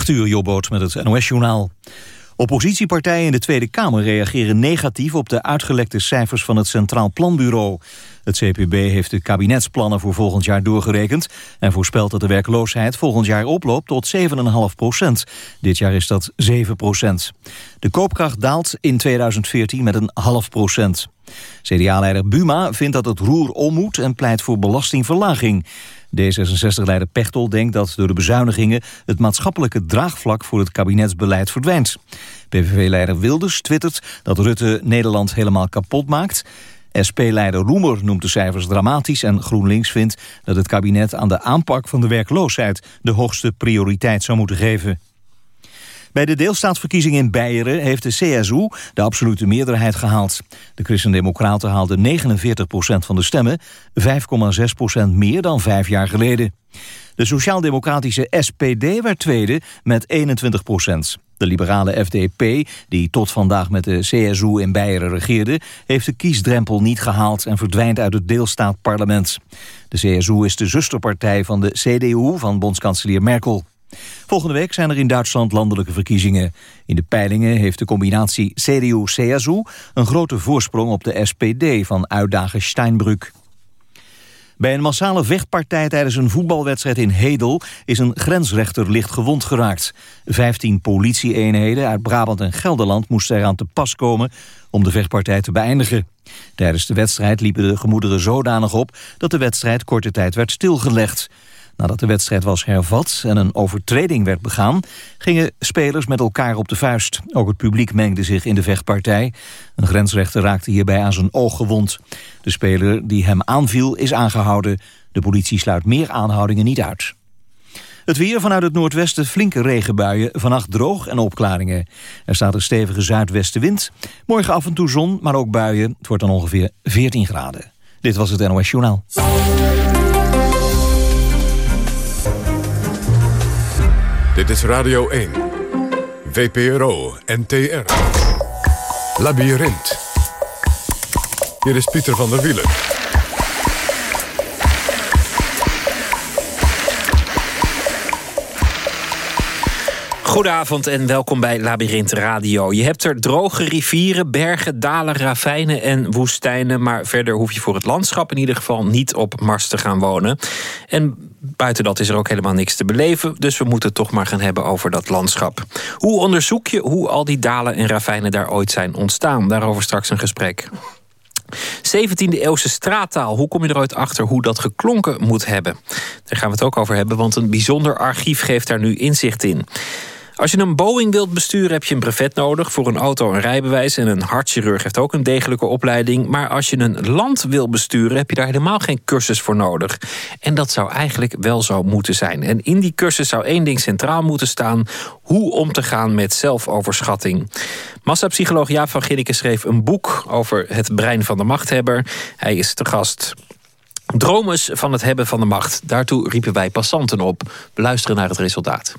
8 uur, Jobboot met het NOS-journaal. Oppositiepartijen in de Tweede Kamer reageren negatief op de uitgelekte cijfers van het Centraal Planbureau. Het CPB heeft de kabinetsplannen voor volgend jaar doorgerekend en voorspelt dat de werkloosheid volgend jaar oploopt tot 7,5 procent. Dit jaar is dat 7 procent. De koopkracht daalt in 2014 met een half procent. CDA-leider Buma vindt dat het roer om moet en pleit voor belastingverlaging. D66-leider Pechtel denkt dat door de bezuinigingen... het maatschappelijke draagvlak voor het kabinetsbeleid verdwijnt. PVV-leider Wilders twittert dat Rutte Nederland helemaal kapot maakt. SP-leider Roemer noemt de cijfers dramatisch... en GroenLinks vindt dat het kabinet aan de aanpak van de werkloosheid... de hoogste prioriteit zou moeten geven. Bij de deelstaatsverkiezingen in Beieren heeft de CSU de absolute meerderheid gehaald. De Christen-Democraten haalden 49% van de stemmen, 5,6% meer dan vijf jaar geleden. De sociaal-democratische SPD werd tweede met 21% De liberale FDP, die tot vandaag met de CSU in Beieren regeerde... heeft de kiesdrempel niet gehaald en verdwijnt uit het deelstaatparlement. De CSU is de zusterpartij van de CDU van bondskanselier Merkel. Volgende week zijn er in Duitsland landelijke verkiezingen. In de peilingen heeft de combinatie CDU-CSU een grote voorsprong op de SPD van uitdager Steinbrück. Bij een massale vechtpartij tijdens een voetbalwedstrijd in Hedel... is een grensrechter licht gewond geraakt. Vijftien politieeenheden uit Brabant en Gelderland moesten eraan te pas komen... om de vechtpartij te beëindigen. Tijdens de wedstrijd liepen de gemoederen zodanig op... dat de wedstrijd korte tijd werd stilgelegd. Nadat de wedstrijd was hervat en een overtreding werd begaan... gingen spelers met elkaar op de vuist. Ook het publiek mengde zich in de vechtpartij. Een grensrechter raakte hierbij aan zijn oog gewond. De speler die hem aanviel is aangehouden. De politie sluit meer aanhoudingen niet uit. Het weer vanuit het noordwesten flinke regenbuien, vannacht droog en opklaringen. Er staat een stevige zuidwestenwind. Morgen af en toe zon, maar ook buien. Het wordt dan ongeveer 14 graden. Dit was het NOS Journaal. Dit is Radio 1. VPRO NTR. Labyrinth. Hier is Pieter van der Wielen. Goedenavond en welkom bij Labyrinth Radio. Je hebt er droge rivieren, bergen, dalen, ravijnen en woestijnen... maar verder hoef je voor het landschap in ieder geval niet op Mars te gaan wonen. En buiten dat is er ook helemaal niks te beleven... dus we moeten het toch maar gaan hebben over dat landschap. Hoe onderzoek je hoe al die dalen en ravijnen daar ooit zijn ontstaan? Daarover straks een gesprek. 17e eeuwse straattaal. Hoe kom je er ooit achter hoe dat geklonken moet hebben? Daar gaan we het ook over hebben, want een bijzonder archief geeft daar nu inzicht in. Als je een Boeing wilt besturen heb je een brevet nodig... voor een auto een rijbewijs en een hartchirurg heeft ook een degelijke opleiding. Maar als je een land wil besturen heb je daar helemaal geen cursus voor nodig. En dat zou eigenlijk wel zo moeten zijn. En in die cursus zou één ding centraal moeten staan... hoe om te gaan met zelfoverschatting. Massapsycholoog Jaap van Ginneke schreef een boek over het brein van de machthebber. Hij is te gast Dromers van het hebben van de macht. Daartoe riepen wij passanten op. Luisteren naar het resultaat.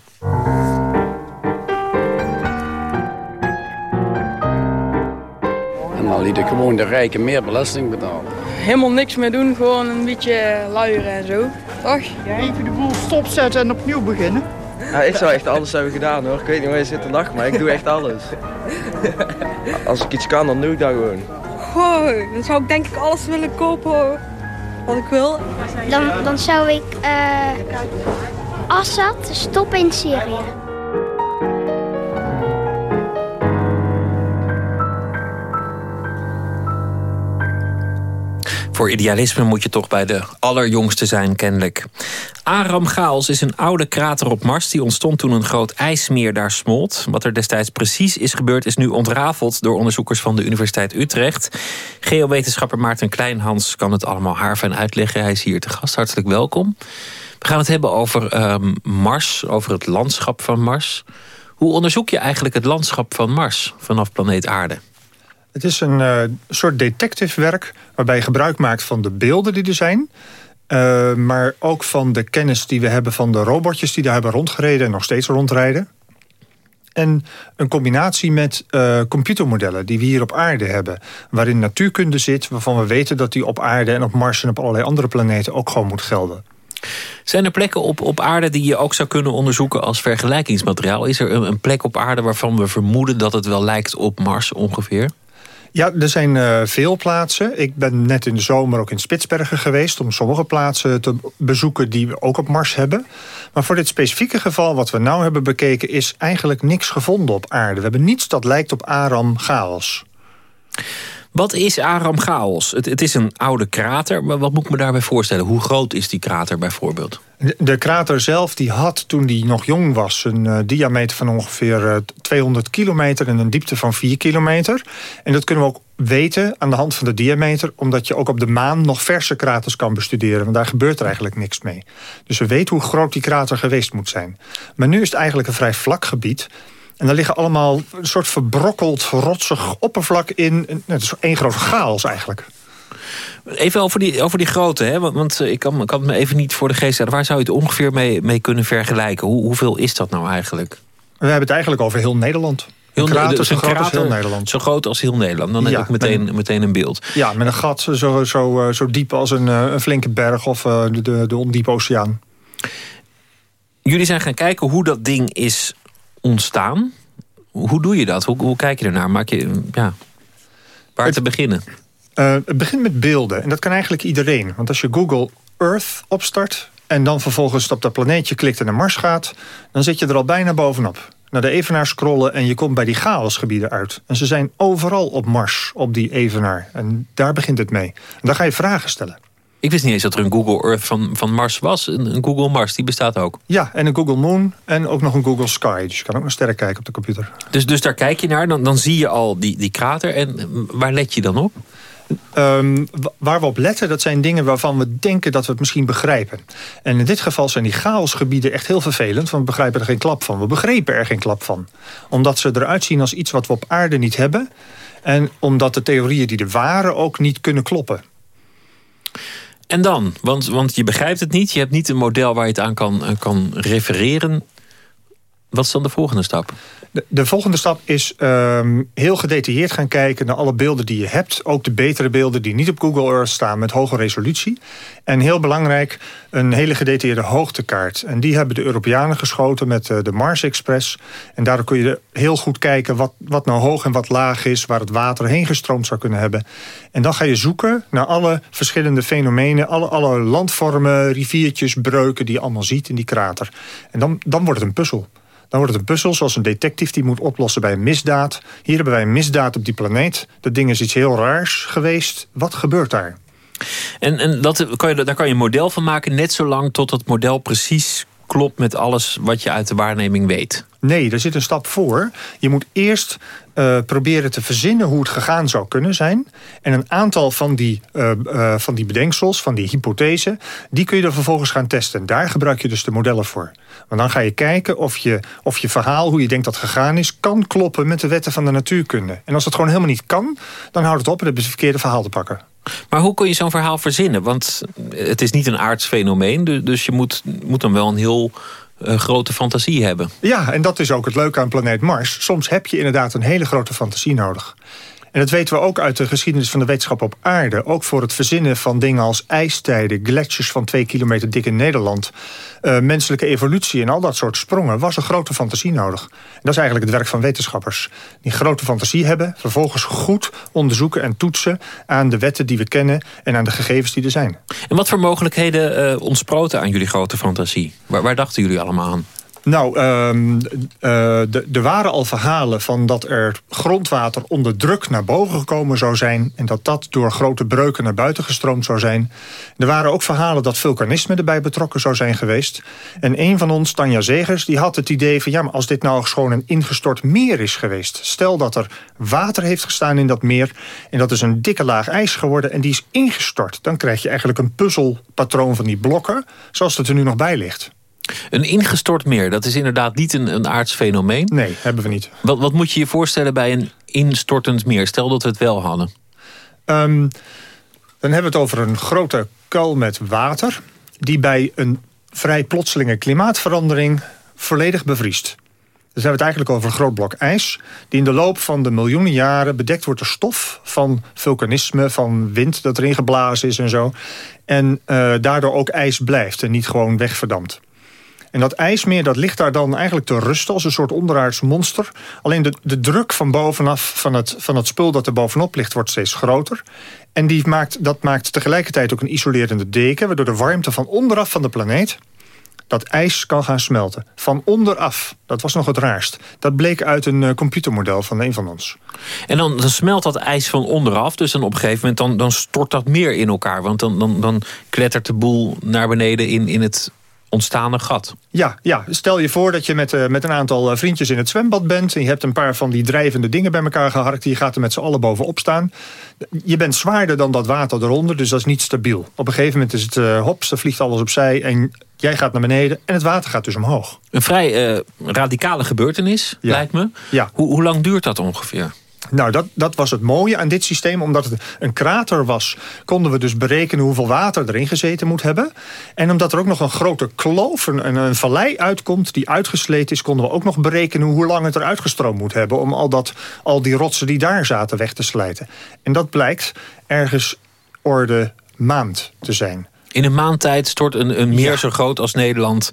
Dan liet ik gewoon de rijken meer belasting betalen. Helemaal niks meer doen, gewoon een beetje luieren en zo. Toch? Even de boel stopzetten en opnieuw beginnen. Ja, ik zou echt alles hebben gedaan hoor. Ik weet niet waar je zit te lachen, maar ik doe echt alles. Als ik iets kan, dan doe ik dat gewoon. Goh, dan zou ik denk ik alles willen kopen wat ik wil. Dan, dan zou ik uh, Assad stoppen in Syrië. Voor idealisme moet je toch bij de allerjongste zijn, kennelijk. Aram Gaals is een oude krater op Mars. Die ontstond toen een groot ijsmeer daar smolt. Wat er destijds precies is gebeurd... is nu ontrafeld door onderzoekers van de Universiteit Utrecht. Geowetenschapper Maarten Kleinhans kan het allemaal haarfijn uitleggen. Hij is hier te gast. Hartelijk welkom. We gaan het hebben over um, Mars, over het landschap van Mars. Hoe onderzoek je eigenlijk het landschap van Mars vanaf planeet Aarde? Het is een uh, soort detectivewerk waarbij je gebruik maakt van de beelden die er zijn. Uh, maar ook van de kennis die we hebben van de robotjes die daar hebben rondgereden en nog steeds rondrijden. En een combinatie met uh, computermodellen die we hier op aarde hebben. Waarin natuurkunde zit, waarvan we weten dat die op aarde en op Mars en op allerlei andere planeten ook gewoon moet gelden. Zijn er plekken op, op aarde die je ook zou kunnen onderzoeken als vergelijkingsmateriaal? Is er een, een plek op aarde waarvan we vermoeden dat het wel lijkt op Mars ongeveer? Ja, er zijn uh, veel plaatsen. Ik ben net in de zomer ook in Spitsbergen geweest... om sommige plaatsen te bezoeken die we ook op Mars hebben. Maar voor dit specifieke geval wat we nou hebben bekeken... is eigenlijk niks gevonden op aarde. We hebben niets dat lijkt op Aram Chaos. Wat is Aram Chaos? Het, het, is een oude krater, maar wat moet ik me daarbij voorstellen? Hoe groot is die krater bijvoorbeeld? De, krater zelf die had toen die nog jong was... een uh, diameter van ongeveer uh, eh, 200 kilometer en een diepte van 4 kilometer. En dat kunnen we ook weten aan de hand van de diameter... omdat je ook op de maan nog verse kraters kan bestuderen. Want daar gebeurt er eigenlijk niks mee. Dus we weten hoe groot die krater geweest moet zijn. Maar nu is het eigenlijk een vrij vlak gebied... En daar liggen allemaal een soort verbrokkeld, rotsig oppervlak in. Het is één grote chaos eigenlijk. Even over die, over die grootte, hè? want, want eh, ik, kan, kan het me even niet voor de geest zetten. Waar zou je het ongeveer mee, mee kunnen vergelijken? Hoe, hoeveel is dat nou eigenlijk? We hebben het eigenlijk over heel Nederland. Heel, een krater, dus zo groot als heel Nederland. Zo groot als heel Nederland. Dan heb ik meteen, meteen een beeld. Ja, met een gat zo, zo, eh, zo diep als een, eh, een flinke berg of de, de, de ondiepe oceaan. Jullie zijn gaan kijken hoe dat ding is ontstaan. Hoe doe je dat? Hoe, hoe kijk je ernaar? Maak je, ja, waar het, te beginnen? Uh, het begint met beelden. En dat kan eigenlijk iedereen. Want als je Google Earth opstart... en dan vervolgens op dat planeetje klikt en naar Mars gaat... dan zit je er al bijna bovenop. Naar de evenaar scrollen en je komt bij die chaosgebieden uit. En ze zijn overal op Mars, op die evenaar. En daar begint het mee. En dan ga je vragen stellen. Ik wist niet eens dat er een Google Earth van, van Mars was. Een, een, Google Mars, die bestaat ook. Ja, en een Google Moon en ook nog een Google Sky. Dus je kan ook naar sterren kijken op de computer. Dus, dus daar kijk je naar, dan, dan zie je al die, die krater. En waar let je dan op? Um, waar we op letten, dat zijn dingen waarvan we denken dat we het misschien begrijpen. En in dit geval zijn die chaosgebieden echt heel vervelend... want we begrijpen er geen klap van. We begrepen er geen klap van. Omdat ze eruit zien als iets wat we op aarde niet hebben... en omdat de theorieën die er waren ook niet kunnen kloppen. En dan? Want, want je begrijpt het niet. Je hebt niet een model waar je het aan kan, kan refereren. Wat is dan de volgende stap? De, de volgende stap is um, heel gedetailleerd gaan kijken naar alle beelden die je hebt. Ook de betere beelden die niet op Google Earth staan met hoge resolutie. En heel belangrijk, een hele gedetailleerde hoogtekaart. En die hebben de Europeanen geschoten met uh, de Mars Express. En daardoor kun je heel goed kijken wat, wat nou hoog en wat laag is... waar het water heen gestroomd zou kunnen hebben. En dan ga je zoeken naar alle verschillende fenomenen... alle, alle landvormen, riviertjes, breuken die je allemaal ziet in die krater. En dan, dan wordt het een puzzel. Dan wordt het een puzzel zoals een detective die moet oplossen bij een misdaad. Hier hebben wij een misdaad op die planeet. Dat ding is iets heel raars geweest. Wat gebeurt daar? En, en dat kan je, daar kan je een model van maken net zolang tot het model precies klopt met alles wat je uit de waarneming weet. Nee, er zit een stap voor. Je moet eerst uh, proberen te verzinnen hoe het gegaan zou kunnen zijn. En een aantal van die, uh, uh, van die bedenksels, van die hypothesen... die kun je er vervolgens gaan testen. Daar gebruik je dus de modellen voor. Want dan ga je kijken of je, of je verhaal, hoe je denkt dat gegaan is... kan kloppen met de wetten van de natuurkunde. En als dat gewoon helemaal niet kan, dan houdt het op... en het verkeerde verhaal te pakken. Maar hoe kun je zo'n verhaal verzinnen? Want het is niet een aards fenomeen. Dus je moet, moet dan wel een heel uh, grote fantasie hebben. Ja, en dat is ook het leuke aan planeet Mars. Soms heb je inderdaad een hele grote fantasie nodig. En dat weten we ook uit de geschiedenis van de wetenschap op aarde. Ook voor het verzinnen van dingen als ijstijden, gletsjers van twee kilometer dik in Nederland... Uh, menselijke evolutie en al dat soort sprongen... was een grote fantasie nodig. En dat is eigenlijk het werk van wetenschappers. Die grote fantasie hebben, vervolgens goed onderzoeken en toetsen... aan de wetten die we kennen en aan de gegevens die er zijn. En wat voor mogelijkheden uh, ontsproten aan jullie grote fantasie? Waar dachten jullie allemaal aan? Nou, um, uh, er waren al verhalen van dat er grondwater onder druk naar boven gekomen zou zijn... en dat dat door grote breuken naar buiten gestroomd zou zijn. Er waren ook verhalen dat vulkanisme erbij betrokken zou zijn geweest. En een van ons, Tanja Zegers, die had het idee van... ja, maar als dit nou gewoon een ingestort meer is geweest... stel dat er water heeft gestaan in dat meer... en dat is een dikke laag ijs geworden en die is ingestort... dan krijg je eigenlijk een puzzelpatroon van die blokken... zoals het er nu nog bij ligt. Een ingestort meer, dat is inderdaad niet een, een aards fenomeen. Nee, hebben we niet. Wat, wat moet je je voorstellen bij een instortend meer? Stel dat we het wel hadden. Um, dan hebben we het over een grote kuil met water... die bij een vrij plotselinge klimaatverandering volledig bevriest. Dan hebben we het eigenlijk over een groot blok ijs... die in de loop van de miljoenen jaren bedekt wordt door stof... van vulkanisme, van wind dat erin geblazen is en zo. En uh, daardoor ook ijs blijft en niet gewoon wegverdampt. En dat ijsmeer dat ligt daar dan eigenlijk te rusten als een soort onderaards monster. Alleen de, de druk van bovenaf van het, van het spul dat er bovenop ligt wordt steeds groter. En die maakt, dat maakt tegelijkertijd ook een isolerende deken... waardoor de warmte van onderaf van de planeet dat ijs kan gaan smelten. Van onderaf. Dat was nog het raarst. Dat bleek uit een uh, computermodel van een van ons. En dan, dan, smelt dat ijs van onderaf. Dus dan op een gegeven moment dan, dan stort dat meer in elkaar. Want dan, dan, dan klettert de boel naar beneden in, in het ontstaande gat. Ja, ja, stel je voor dat je met, uh, met een aantal uh, vriendjes in het zwembad bent... en je hebt een paar van die drijvende dingen bij elkaar geharkt... die gaat er met z'n allen bovenop staan. Je bent zwaarder dan dat water eronder, dus dat is niet stabiel. Op een gegeven moment is het uh, hops, dan vliegt alles opzij... en jij gaat naar beneden en het water gaat dus omhoog. Een vrij radicale gebeurtenis, ja. lijkt me. Ja. Hoe, hoe lang duurt dat ongeveer? Nou, dat, dat was het mooie aan dit systeem. Omdat het een krater was, konden we dus berekenen hoeveel water erin gezeten moet hebben. En omdat er ook nog een grote kloof, een, een vallei uitkomt die uitgesleten is... konden we ook nog berekenen hoe lang het eruit gestroomd moet hebben... om al, dat, al die rotsen die daar zaten weg te slijten. En dat blijkt ergens orde maand te zijn. In een maand tijd stort een, een meer zo groot als Nederland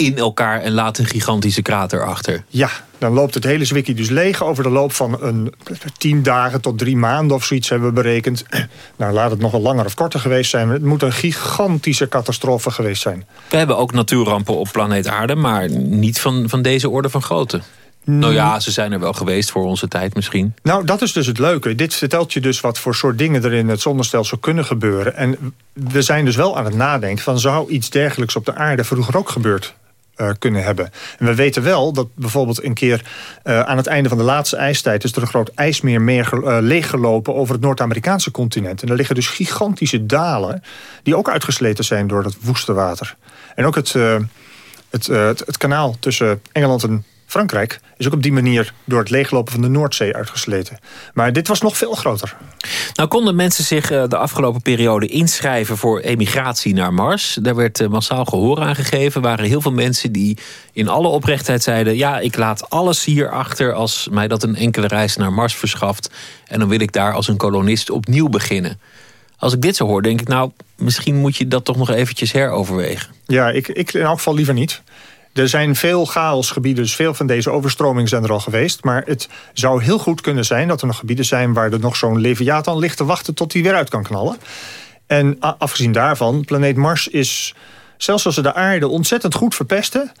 in elkaar en laat een gigantische krater achter. Ja, dan loopt het hele zwikkie dus leeg over de loop van een tien dagen tot drie maanden of zoiets hebben we berekend. Nou, laat het nog wel langer of korter geweest zijn. Het moet een gigantische catastrofe geweest zijn. We hebben ook natuurrampen op planeet Aarde, maar niet van, van deze orde van grootte. Nou ja, ze zijn er wel geweest voor onze tijd misschien. Nou, dat is dus het leuke. Dit vertelt je dus wat voor soort dingen er in het zonnestelsel kunnen gebeuren. En we zijn dus wel aan het nadenken van... zou iets dergelijks op de aarde vroeger ook gebeurd uh, kunnen hebben. En we weten wel dat bijvoorbeeld een keer uh, aan het einde van de laatste ijstijd... is er een groot ijsmeer meer uh, leeggelopen over het Noord-Amerikaanse continent. En er liggen dus gigantische dalen die ook uitgesleten zijn door dat woeste water. En ook het, het, het kanaal tussen Engeland en Frankrijk is ook op die manier door het leeglopen van de Noordzee uitgesleten. Maar dit was nog veel groter. Nou konden mensen zich eh, de afgelopen periode inschrijven voor emigratie naar Mars. Daar werd eh, massaal gehoor aan gegeven. Er waren heel veel mensen die in alle oprechtheid zeiden... ja, ik laat alles hier achter als mij dat een enkele reis naar Mars verschaft. En dan wil ik daar als een kolonist opnieuw beginnen. Als ik dit zo hoor, denk ik, nou, misschien moet je dat toch nog eventjes heroverwegen. Ja, ik, ik in elk geval liever niet. Er zijn veel chaosgebieden, dus veel van deze overstromingen zijn er al geweest. Maar het zou heel goed kunnen zijn dat er nog gebieden zijn... waar er nog zo'n Leviathan ligt te wachten tot hij weer uit kan knallen. En afgezien daarvan, planeet Mars is... zelfs als ze de aarde ontzettend goed verpesten...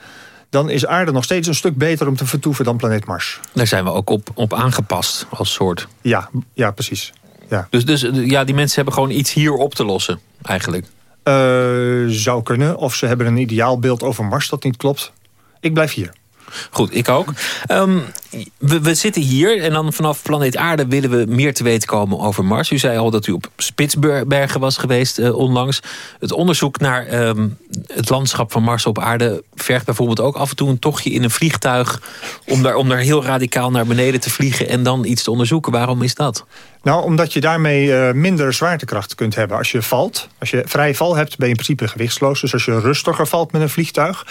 dan is aarde nog steeds een stuk beter om te vertoeven dan planeet Mars. Daar zijn we ook op, op aangepast als soort. Ja, ja precies. Ja. Dus, dus ja, die mensen hebben gewoon iets hier op te lossen, eigenlijk. Uh, zou kunnen. Of ze hebben een ideaalbeeld over Mars dat niet klopt. Ik blijf hier. Goed, ik ook. Um, we, zitten hier en dan vanaf planeet Aarde willen we meer te weten komen over Mars. U zei al dat u op Spitsbergen was geweest uh, onlangs. Het onderzoek naar um, het landschap van Mars op aarde... vergt bijvoorbeeld ook af en toe een tochtje in een vliegtuig... om daar, om daar heel radicaal naar beneden te vliegen en dan iets te onderzoeken. Waarom is dat? Nou, omdat je daarmee uh, minder zwaartekracht kunt hebben. Als je valt, als je vrije val hebt, ben je in principe gewichtsloos. Dus als je rustiger valt met een vliegtuig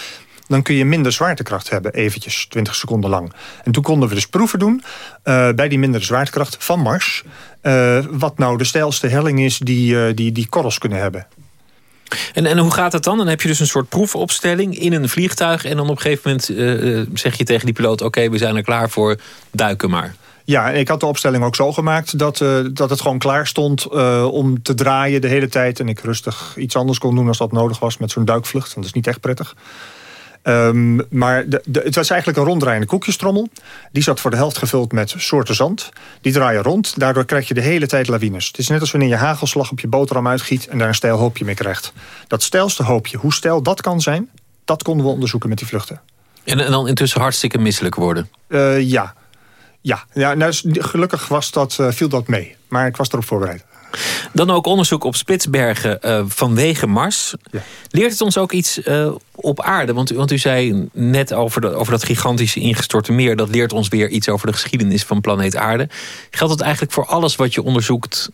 dan kun je minder zwaartekracht hebben, eventjes, 20 seconden lang. En toen konden we dus proeven doen uh, bij die mindere zwaartekracht van Mars... Uh, wat nou de stijlste helling is die, uh, die, die korrels kunnen hebben. En, en hoe gaat dat dan? Dan heb je dus een soort proefopstelling in een vliegtuig... en dan op een gegeven moment zeg je tegen die piloot... oké, we zijn er klaar voor, duiken maar. Ja, ik had de opstelling ook zo gemaakt dat, uh, dat het gewoon klaar stond uh, om te draaien de hele tijd. En ik rustig iets anders kon doen als dat nodig was met zo'n duikvlucht. Want dat is niet echt prettig. Um, maar de, de, het was eigenlijk een ronddraaiende koekjestrommel. Die zat voor de helft gevuld met soorten zand. Die draaien rond, daardoor krijg je de hele tijd lawines. Het is net als wanneer je hagelslag op je boterham uitgiet... en daar een stijl hoopje mee krijgt. Dat stijlste hoopje, hoe stijl dat kan zijn... dat konden we onderzoeken met die vluchten. En, en dan intussen hartstikke misselijk worden? Uh, ja. Ja, ja nou, gelukkig was dat, uh, viel dat mee. Maar ik was erop voorbereid. Dan ook onderzoek op Spitsbergen uh, vanwege Mars. Ja. Leert het ons ook iets uh, op aarde? Want, want u zei net over, de, over dat gigantische ingestorte meer... dat leert ons weer iets over de geschiedenis van planeet aarde. Geldt het eigenlijk voor alles wat je onderzoekt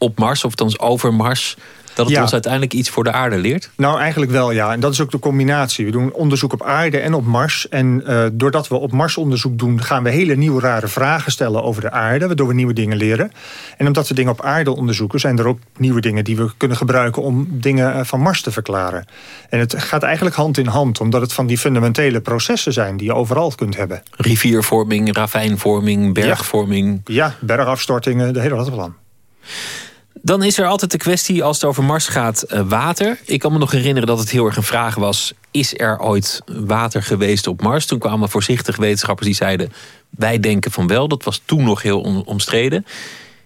op Mars, of althans over Mars dat het Ja. ons uiteindelijk iets voor de aarde leert? Nou, eigenlijk wel, ja. En dat is ook de combinatie. We doen onderzoek op aarde en op Mars. En eh, doordat we op Mars onderzoek doen... gaan we hele nieuwe rare vragen stellen over de aarde... waardoor we nieuwe dingen leren. En omdat we dingen op aarde onderzoeken... zijn er ook nieuwe dingen die we kunnen gebruiken... om dingen eh, van Mars te verklaren. En het gaat eigenlijk hand in hand... omdat het van die fundamentele processen zijn... die je overal kunt hebben. Riviervorming, ravijnvorming, bergvorming. Ja, bergafstortingen, de hele rattenplan. Dan is er altijd de kwestie, als het over Mars gaat, eh, water. Ik kan me nog herinneren dat het heel erg een vraag was... is er ooit water geweest op Mars? Toen kwamen voorzichtig wetenschappers die zeiden... wij denken van wel, dat was toen nog heel omstreden.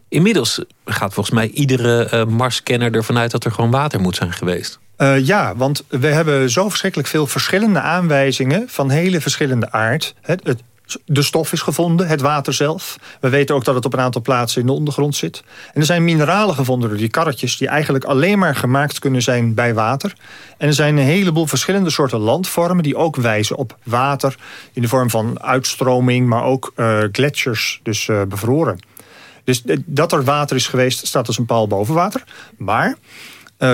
Inmiddels gaat volgens mij iedere eh, Marskenner ervan uit... dat er gewoon water moet zijn geweest. Eh, ja, want we hebben zo verschrikkelijk veel verschillende aanwijzingen... van hele verschillende aard. Het, het, de stof is gevonden, het water zelf. We weten ook dat het op een aantal plaatsen in de ondergrond zit. En er zijn mineralen gevonden die karretjes... die eigenlijk alleen maar gemaakt kunnen zijn bij water. En er zijn een heleboel verschillende soorten landvormen... die ook wijzen op water in de vorm van uitstroming... maar ook eh gletsjers, dus eh, bevroren. Dus eh, dat er water is geweest, staat als een paal boven water. Maar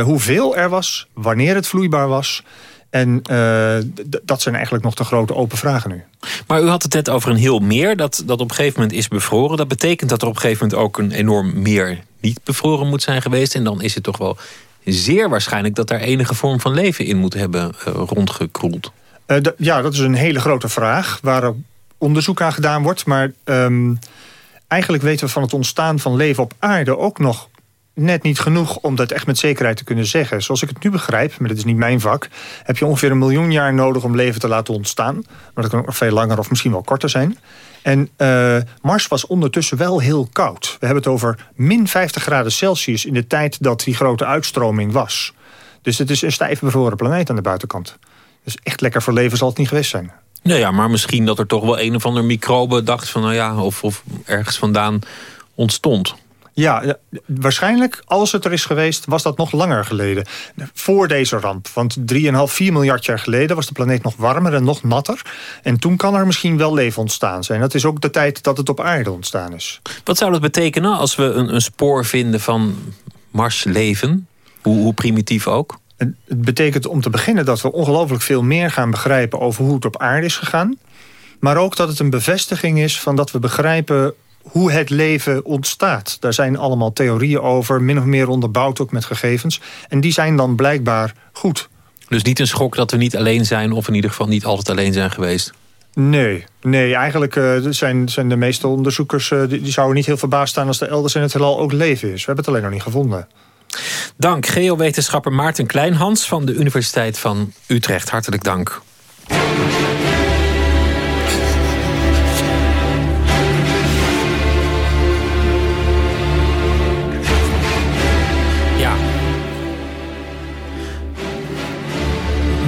hoeveel er was, wanneer het vloeibaar was... en eh, dat zijn eigenlijk nog de grote open vragen nu. Maar u had het net over een heel meer dat, dat op een gegeven moment is bevroren. Dat betekent dat er op een gegeven moment ook een enorm meer niet bevroren moet zijn geweest. En dan is het toch wel zeer waarschijnlijk dat daar enige vorm van leven in moet hebben eh, rondgekroeld. Eh, ja, dat is een hele grote vraag waar er onderzoek aan gedaan wordt. Maar ehm, eigenlijk weten we van het ontstaan van leven op aarde ook nog net niet genoeg om dat echt met zekerheid te kunnen zeggen. Zoals ik het nu begrijp, maar dat is niet mijn vak... heb je ongeveer een miljoen jaar nodig om leven te laten ontstaan. Maar dat kan ook nog veel langer of misschien wel korter zijn. En eh, Mars was ondertussen wel heel koud. We hebben het over min 50 graden Celsius in de tijd dat die grote uitstroming was. Dus het is een stijf bevroren planeet aan de buitenkant. Dus echt lekker voor leven zal het niet geweest zijn. Nou ja, maar misschien dat er toch wel een of ander microbe dacht van nou ja, of, of ergens vandaan ontstond. Ja, waarschijnlijk, als het er is geweest, was dat nog langer geleden. Voor deze ramp. Want 3,5, 4 miljard jaar geleden was de planeet nog warmer en nog natter. En toen kan er misschien wel leven ontstaan zijn. Dat is ook de tijd dat het op aarde ontstaan is. Wat zou dat betekenen als we een, een spoor vinden van Marsleven? Hoe, hoe primitief ook? Het het betekent om te beginnen dat we ongelooflijk veel meer gaan begrijpen... over hoe het op aarde is gegaan. Maar ook dat het een bevestiging is van dat we begrijpen hoe het leven ontstaat. Daar zijn allemaal theorieën over, min of meer onderbouwd ook met gegevens. En die zijn dan blijkbaar goed. Dus niet een schok dat we niet alleen zijn, of in ieder geval niet altijd alleen zijn geweest. Nee, nee eigenlijk eh, zijn, zijn de meeste onderzoekers... eh, die, die zouden niet heel verbaasd staan als er elders in het heelal ook leven is. We hebben het alleen nog niet gevonden. Dank, geowetenschapper Maarten Kleinhans van de Universiteit van Utrecht. Hartelijk dank.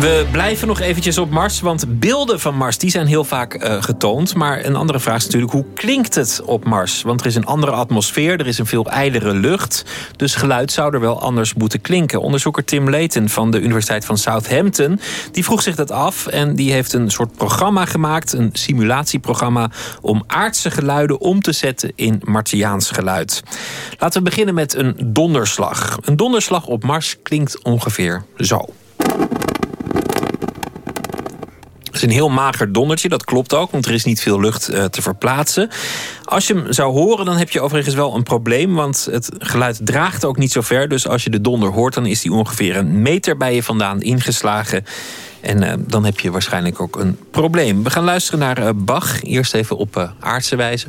We blijven nog eventjes op Mars, want beelden van Mars die zijn heel vaak eh, getoond. Maar een andere vraag is natuurlijk, hoe klinkt het op Mars? Want er is een andere atmosfeer, er is een veel ijlere lucht. Dus geluid zou er wel anders moeten klinken. Onderzoeker Tim Layton van de Universiteit van Southampton... die vroeg zich dat af en die heeft een soort programma gemaakt... een simulatieprogramma om aardse geluiden om te zetten in Martiaans geluid. Laten we beginnen met een donderslag. Een donderslag op Mars klinkt ongeveer zo. Is een heel mager dondertje, dat klopt ook, want er is niet veel lucht eh, te verplaatsen. Als je hem zou horen, dan heb je overigens wel een probleem, want het geluid draagt ook niet zo ver. Dus als je de donder hoort, dan is die ongeveer een meter bij je vandaan ingeslagen. En eh, dan heb je waarschijnlijk ook een probleem. We gaan luisteren naar eh, Bach, eerst even op aardse wijze.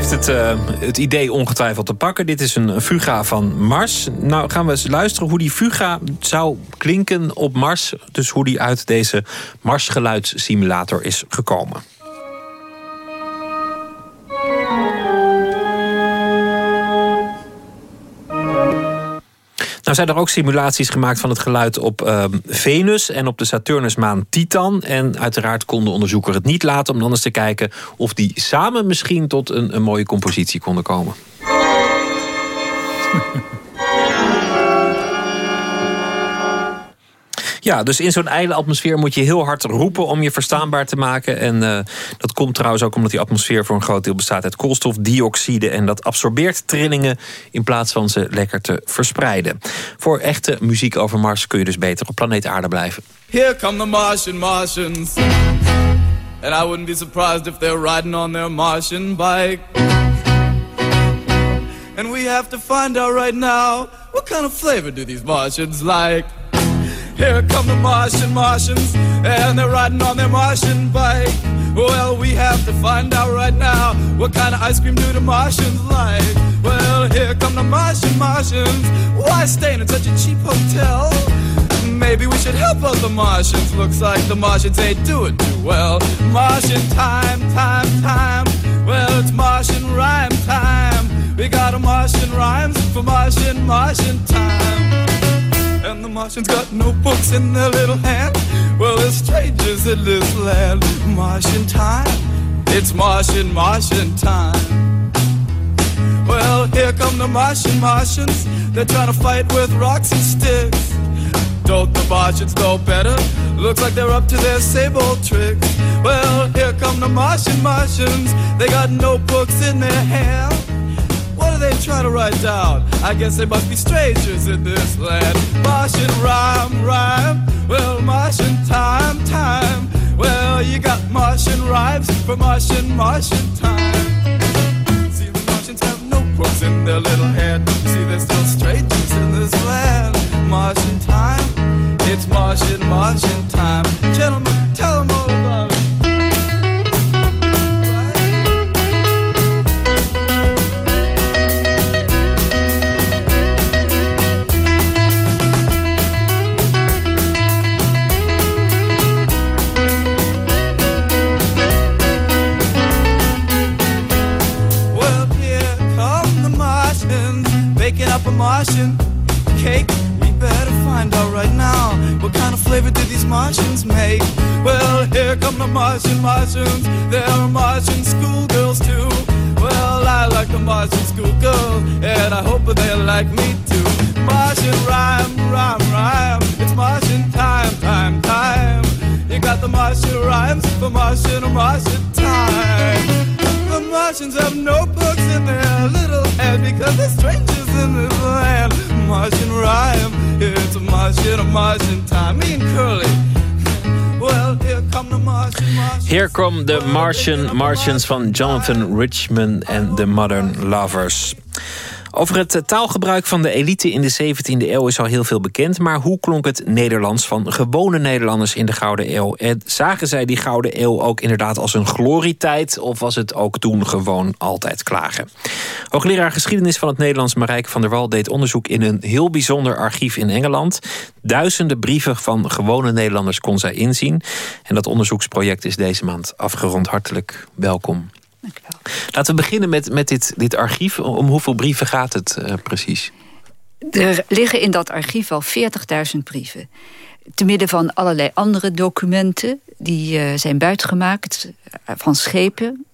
Heeft het, eh, het idee ongetwijfeld te pakken. Dit is een fuga van Mars. Nou gaan we eens luisteren hoe die fuga zou klinken op Mars. Dus hoe die uit deze Marsgeluidssimulator is gekomen. Nou zijn er ook simulaties gemaakt van het geluid op uh, Venus en op de Saturnusmaan Titan. En uiteraard kon de onderzoeker het niet laten om dan eens te kijken of die samen misschien tot een, een mooie compositie konden komen. Ja, dus in zo'n ijle atmosfeer moet je heel hard roepen om je verstaanbaar te maken. En uh, dat komt trouwens ook omdat die atmosfeer voor een groot deel bestaat uit koolstofdioxide. En dat absorbeert trillingen in plaats van ze lekker te verspreiden. Voor echte muziek over Mars kun je dus beter op planeet Aarde blijven. Here come the Martian Martians. And I wouldn't be surprised if they're riding on their Martian bike. And we have to find out right now what kind of flavor do these Martians like? Here come the Martian Martians, and they're riding on their Martian bike. Well, we have to find out right now what kind of ice cream do the Martians like. Well, here come the Martian Martians. Why staying in such a cheap hotel? Maybe we should help out the Martians. Looks like the Martians ain't doing too well. Martian time, time, time. Well, it's Martian rhyme time. We got a Martian rhymes for Martian, Martian time. And the Martians got notebooks in their little hand. Well, they're strangers in this land. Martian time, it's Martian, Martian time. Well, here come the Martian Martians. They're trying to fight with rocks and sticks. Don't the Martians know better? Looks like they're up to their sable tricks. Well, here come the Martian Martians. They got notebooks in their hand. They try to write down? I guess they must be strangers in this land. Martian rhyme, rhyme. Well, Martian time, time. Well, you got Martian rhymes for Martian, Martian time. See, the Martians have no notebooks in their little head. See, they're still strangers in this land. Martian time. It's Martian, Martian time. Gentlemen, tell them all about it. Flavor do these Martians make? Well, here come the Martian Martians. They're Martian schoolgirls too. Well, I like the Martian schoolgirl, and I hope they like me too. Martian rhyme, rhyme, rhyme. It's Martian time, time, time. You got the Martian rhymes for Martian, Martian time. The Martians have notebooks in their little head because they're strangers in this land. Martian rhyme, it's a Martian, a Martian time. Me and Curly. Here come the Martian, Martian. Here come the Martian Martians van Jonathan Richman en The Modern Lovers. Over het taalgebruik van de elite in de 17e eeuw is al heel veel bekend. Maar hoe klonk het Nederlands van gewone Nederlanders in de Gouden Eeuw? En zagen zij die Gouden Eeuw ook inderdaad als een glorietijd? Of was het ook toen gewoon altijd klagen? Hoogleraar geschiedenis van het Nederlands Marijke van der Wal deed onderzoek in een heel bijzonder archief in Engeland. Duizenden brieven van gewone Nederlanders kon zij inzien. En dat onderzoeksproject is deze maand afgerond. Hartelijk welkom. Laten we beginnen met, met dit, dit archief. Om hoeveel brieven gaat het uh, precies? Er liggen in dat archief al 40.000 brieven. Te midden van allerlei andere documenten die uh, zijn buitgemaakt uh, van schepen.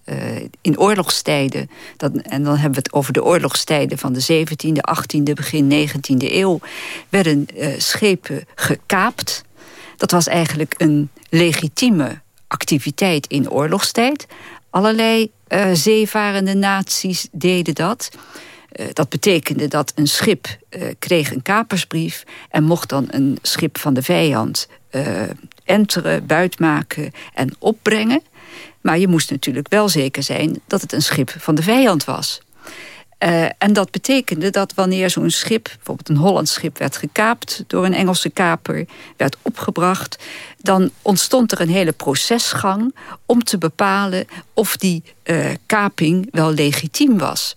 in oorlogstijden, dat, en dan hebben we het over de oorlogstijden van de 17e, 18e, begin 19e eeuw, werden schepen gekaapt. Dat was eigenlijk een legitieme activiteit in oorlogstijd. Allerlei uh, zeevarende naties deden dat. Uh, dat betekende dat een schip uh, kreeg een kapersbrief... en mocht dan een schip van de vijand enteren, buitmaken en opbrengen. Maar je moest natuurlijk wel zeker zijn dat het een schip van de vijand was. Uh, en dat betekende dat wanneer zo'n schip, bijvoorbeeld een Hollands schip, werd gekaapt door een Engelse kaper, werd opgebracht, dan ontstond er een hele procesgang om te bepalen of die uh, kaping wel legitiem was.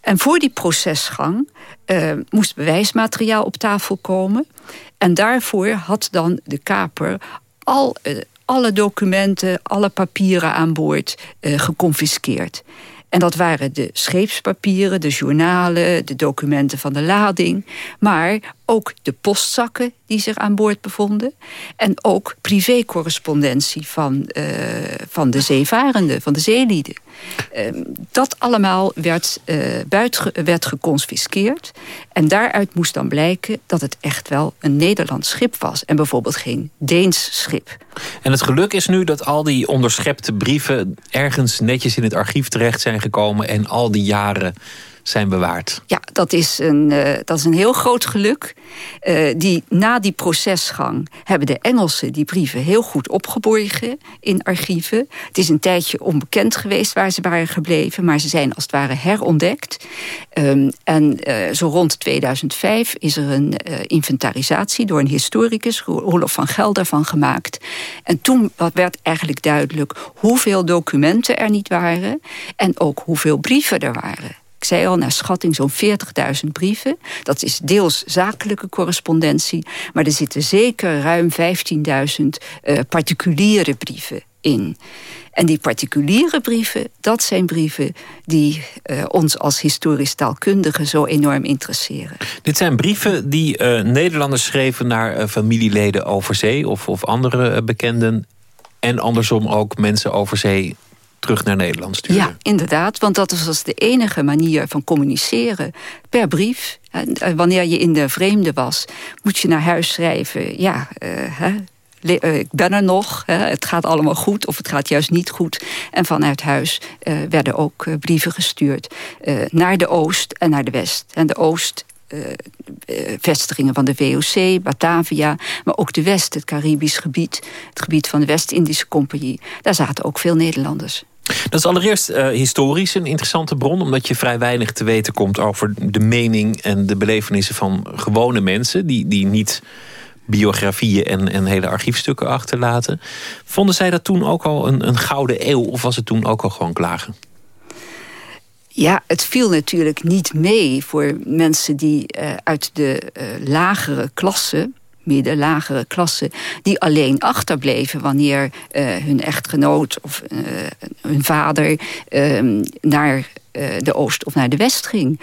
En voor die procesgang uh, moest bewijsmateriaal op tafel komen. En daarvoor had dan de kaper al, alle documenten, alle papieren aan boord geconfiskeerd. En dat waren de scheepspapieren, de journalen, de documenten van de lading. Maar ook de postzakken die zich aan boord bevonden. En ook privécorrespondentie van, uh, van de zeevarenden, van de zeelieden. Ehm, dat allemaal werd, uh, werd geconfiskeerd. En daaruit moest dan blijken dat het echt wel een Nederlands schip was. En bijvoorbeeld geen Deens schip. En het geluk is nu dat al die onderschepte brieven... ergens netjes in het archief terecht zijn gekomen... en al die jaren zijn bewaard. Ja, dat is een, uh, dat is een heel groot geluk. Uh, die, na die procesgang hebben de Engelsen die brieven heel goed opgeborgen in archieven. Het is een tijdje onbekend geweest waar ze waren gebleven, maar ze zijn als het ware herontdekt. Um, en uh, zo rond 2005 is er een inventarisatie door een historicus, Rolof van Gelder, van gemaakt. En toen werd eigenlijk duidelijk hoeveel documenten er niet waren en ook hoeveel brieven er waren. Ik zei al, naar schatting zo'n 40.000 brieven. Dat is deels zakelijke correspondentie. Maar er zitten zeker ruim 15.000 uh, particuliere brieven in. En die particuliere brieven, dat zijn brieven die uh, ons als historisch taalkundigen zo enorm interesseren. Dit zijn brieven die uh, Nederlanders schreven naar familieleden over zee of, of andere bekenden. En andersom ook mensen over zee terug naar Nederland sturen. Ja, inderdaad, want dat was de enige manier van communiceren. Per brief. Wanneer je in de vreemde was, moet je naar huis schrijven. Ja, uh, hè, eh, ik ben er nog, het gaat allemaal goed of het gaat juist niet goed. En vanuit huis werden ook brieven gestuurd naar de Oost en naar de West. En de Oost vestigingen van de VOC, Batavia, maar ook de West, het Caribisch gebied, het gebied van de West-Indische Compagnie. Daar zaten ook veel Nederlanders. Dat is allereerst uh, historisch een interessante bron, omdat je vrij weinig te weten komt over de mening en de belevenissen van gewone mensen, die, die niet biografieën en, en hele archiefstukken achterlaten. Vonden zij dat toen ook al een, een gouden eeuw, of was het toen ook al gewoon klagen? Ja, het viel natuurlijk niet mee voor mensen die uh, uit de uh, lagere klasse midden-lagere klasse... die alleen achterbleven wanneer uh, hun echtgenoot of hun vader... naar de oost of naar de west ging.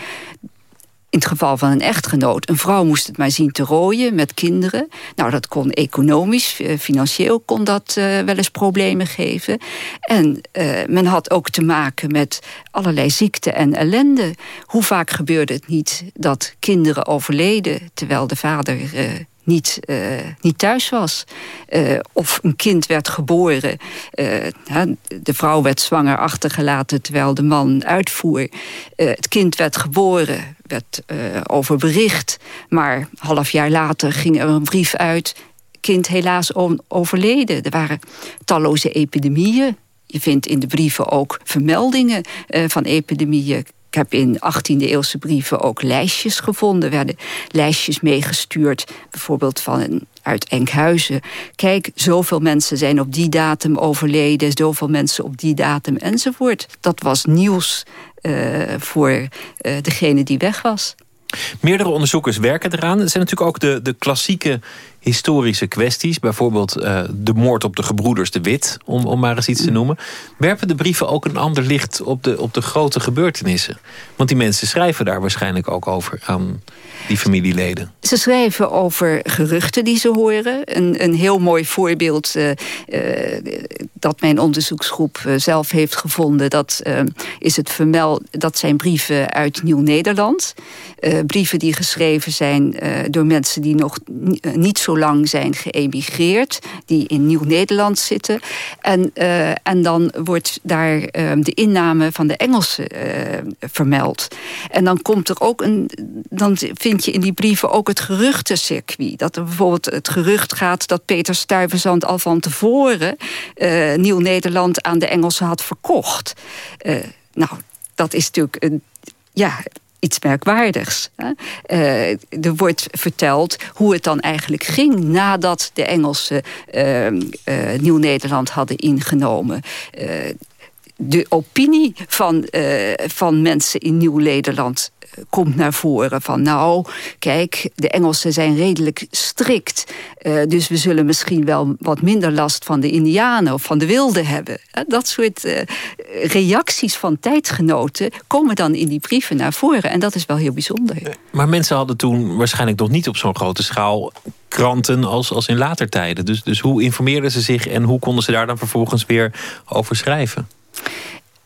In het geval van een echtgenoot, een vrouw moest het maar zien te rooien met kinderen. Nou, dat kon economisch, eh, financieel kon dat uh, wel eens problemen geven. En uh, men had ook te maken met allerlei ziekte en ellende. Hoe vaak gebeurde het niet dat kinderen overleden terwijl de vader niet, uh, niet thuis was. Uh, of een kind werd geboren. Uh, de vrouw werd zwanger achtergelaten terwijl de man uitvoer. het kind werd geboren, werd over bericht. Maar half jaar later ging er een brief uit. Kind helaas overleden. Er waren talloze epidemieën. Je vindt in de brieven ook vermeldingen van epidemieën. Ik heb in 18e eeuwse brieven ook lijstjes gevonden. Er werden lijstjes meegestuurd, bijvoorbeeld van een, uit Enkhuizen. Kijk, zoveel mensen zijn op die datum overleden... zoveel mensen op die datum enzovoort. Dat was nieuws uh, voor uh, degene die weg was. Meerdere onderzoekers werken eraan. Er zijn natuurlijk ook de, de klassieke historische kwesties. Bijvoorbeeld uh, de moord op de gebroeders de Wit, om, om maar eens iets te noemen. Werpen de brieven ook een ander licht op de, op de grote gebeurtenissen? Want die mensen schrijven daar waarschijnlijk ook over aan die familieleden. Ze schrijven over geruchten die ze horen. Een, een heel mooi voorbeeld uh, uh, dat mijn onderzoeksgroep zelf heeft gevonden... dat is het vermeld, dat zijn brieven uit Nieuw-Nederland. brieven die geschreven zijn door mensen die nog niet zo lang zijn geëmigreerd, die in Nieuw-Nederland zitten. En, uh, en dan wordt daar uh, de inname van de Engelsen uh, vermeld. En dan komt er ook een. Dan vind je in die brieven ook het geruchtencircuit. Dat er bijvoorbeeld het gerucht gaat dat Peter Stuyvesant al van tevoren Nieuw-Nederland aan de Engelsen had verkocht. nou, dat is natuurlijk een ja, iets merkwaardigs. Uh, er wordt verteld hoe het dan eigenlijk ging... nadat de Engelsen uh, uh, Nieuw-Nederland hadden ingenomen de opinie van, uh, van mensen in Nieuw-Nederland komt naar voren. Van nou, kijk, de Engelsen zijn redelijk strikt. Uh, dus we zullen misschien wel wat minder last van de Indianen of van de wilden hebben. Dat soort reacties van tijdgenoten komen dan in die brieven naar voren. En dat is wel heel bijzonder. Maar mensen hadden toen waarschijnlijk nog niet op zo'n grote schaal kranten als, als in later tijden. Dus, dus hoe informeerden ze zich en hoe konden ze daar dan vervolgens weer over schrijven?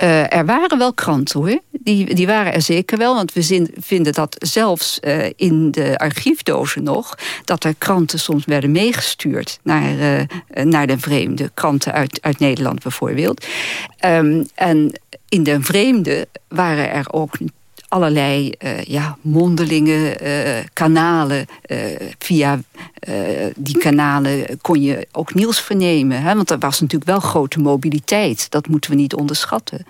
Uh, er waren wel kranten hoor. Die, die waren er zeker wel. Want we vinden dat zelfs uh, in de archiefdozen nog... dat er kranten soms werden meegestuurd naar, uh, naar de vreemde. Kranten uit, uit Nederland bijvoorbeeld. Um, en in de vreemde waren er ook allerlei uh, ja, mondelinge uh, kanalen. Uh, via die kanalen kon je ook nieuws vernemen. Hè? Want er was natuurlijk wel grote mobiliteit. Dat moeten we niet onderschatten.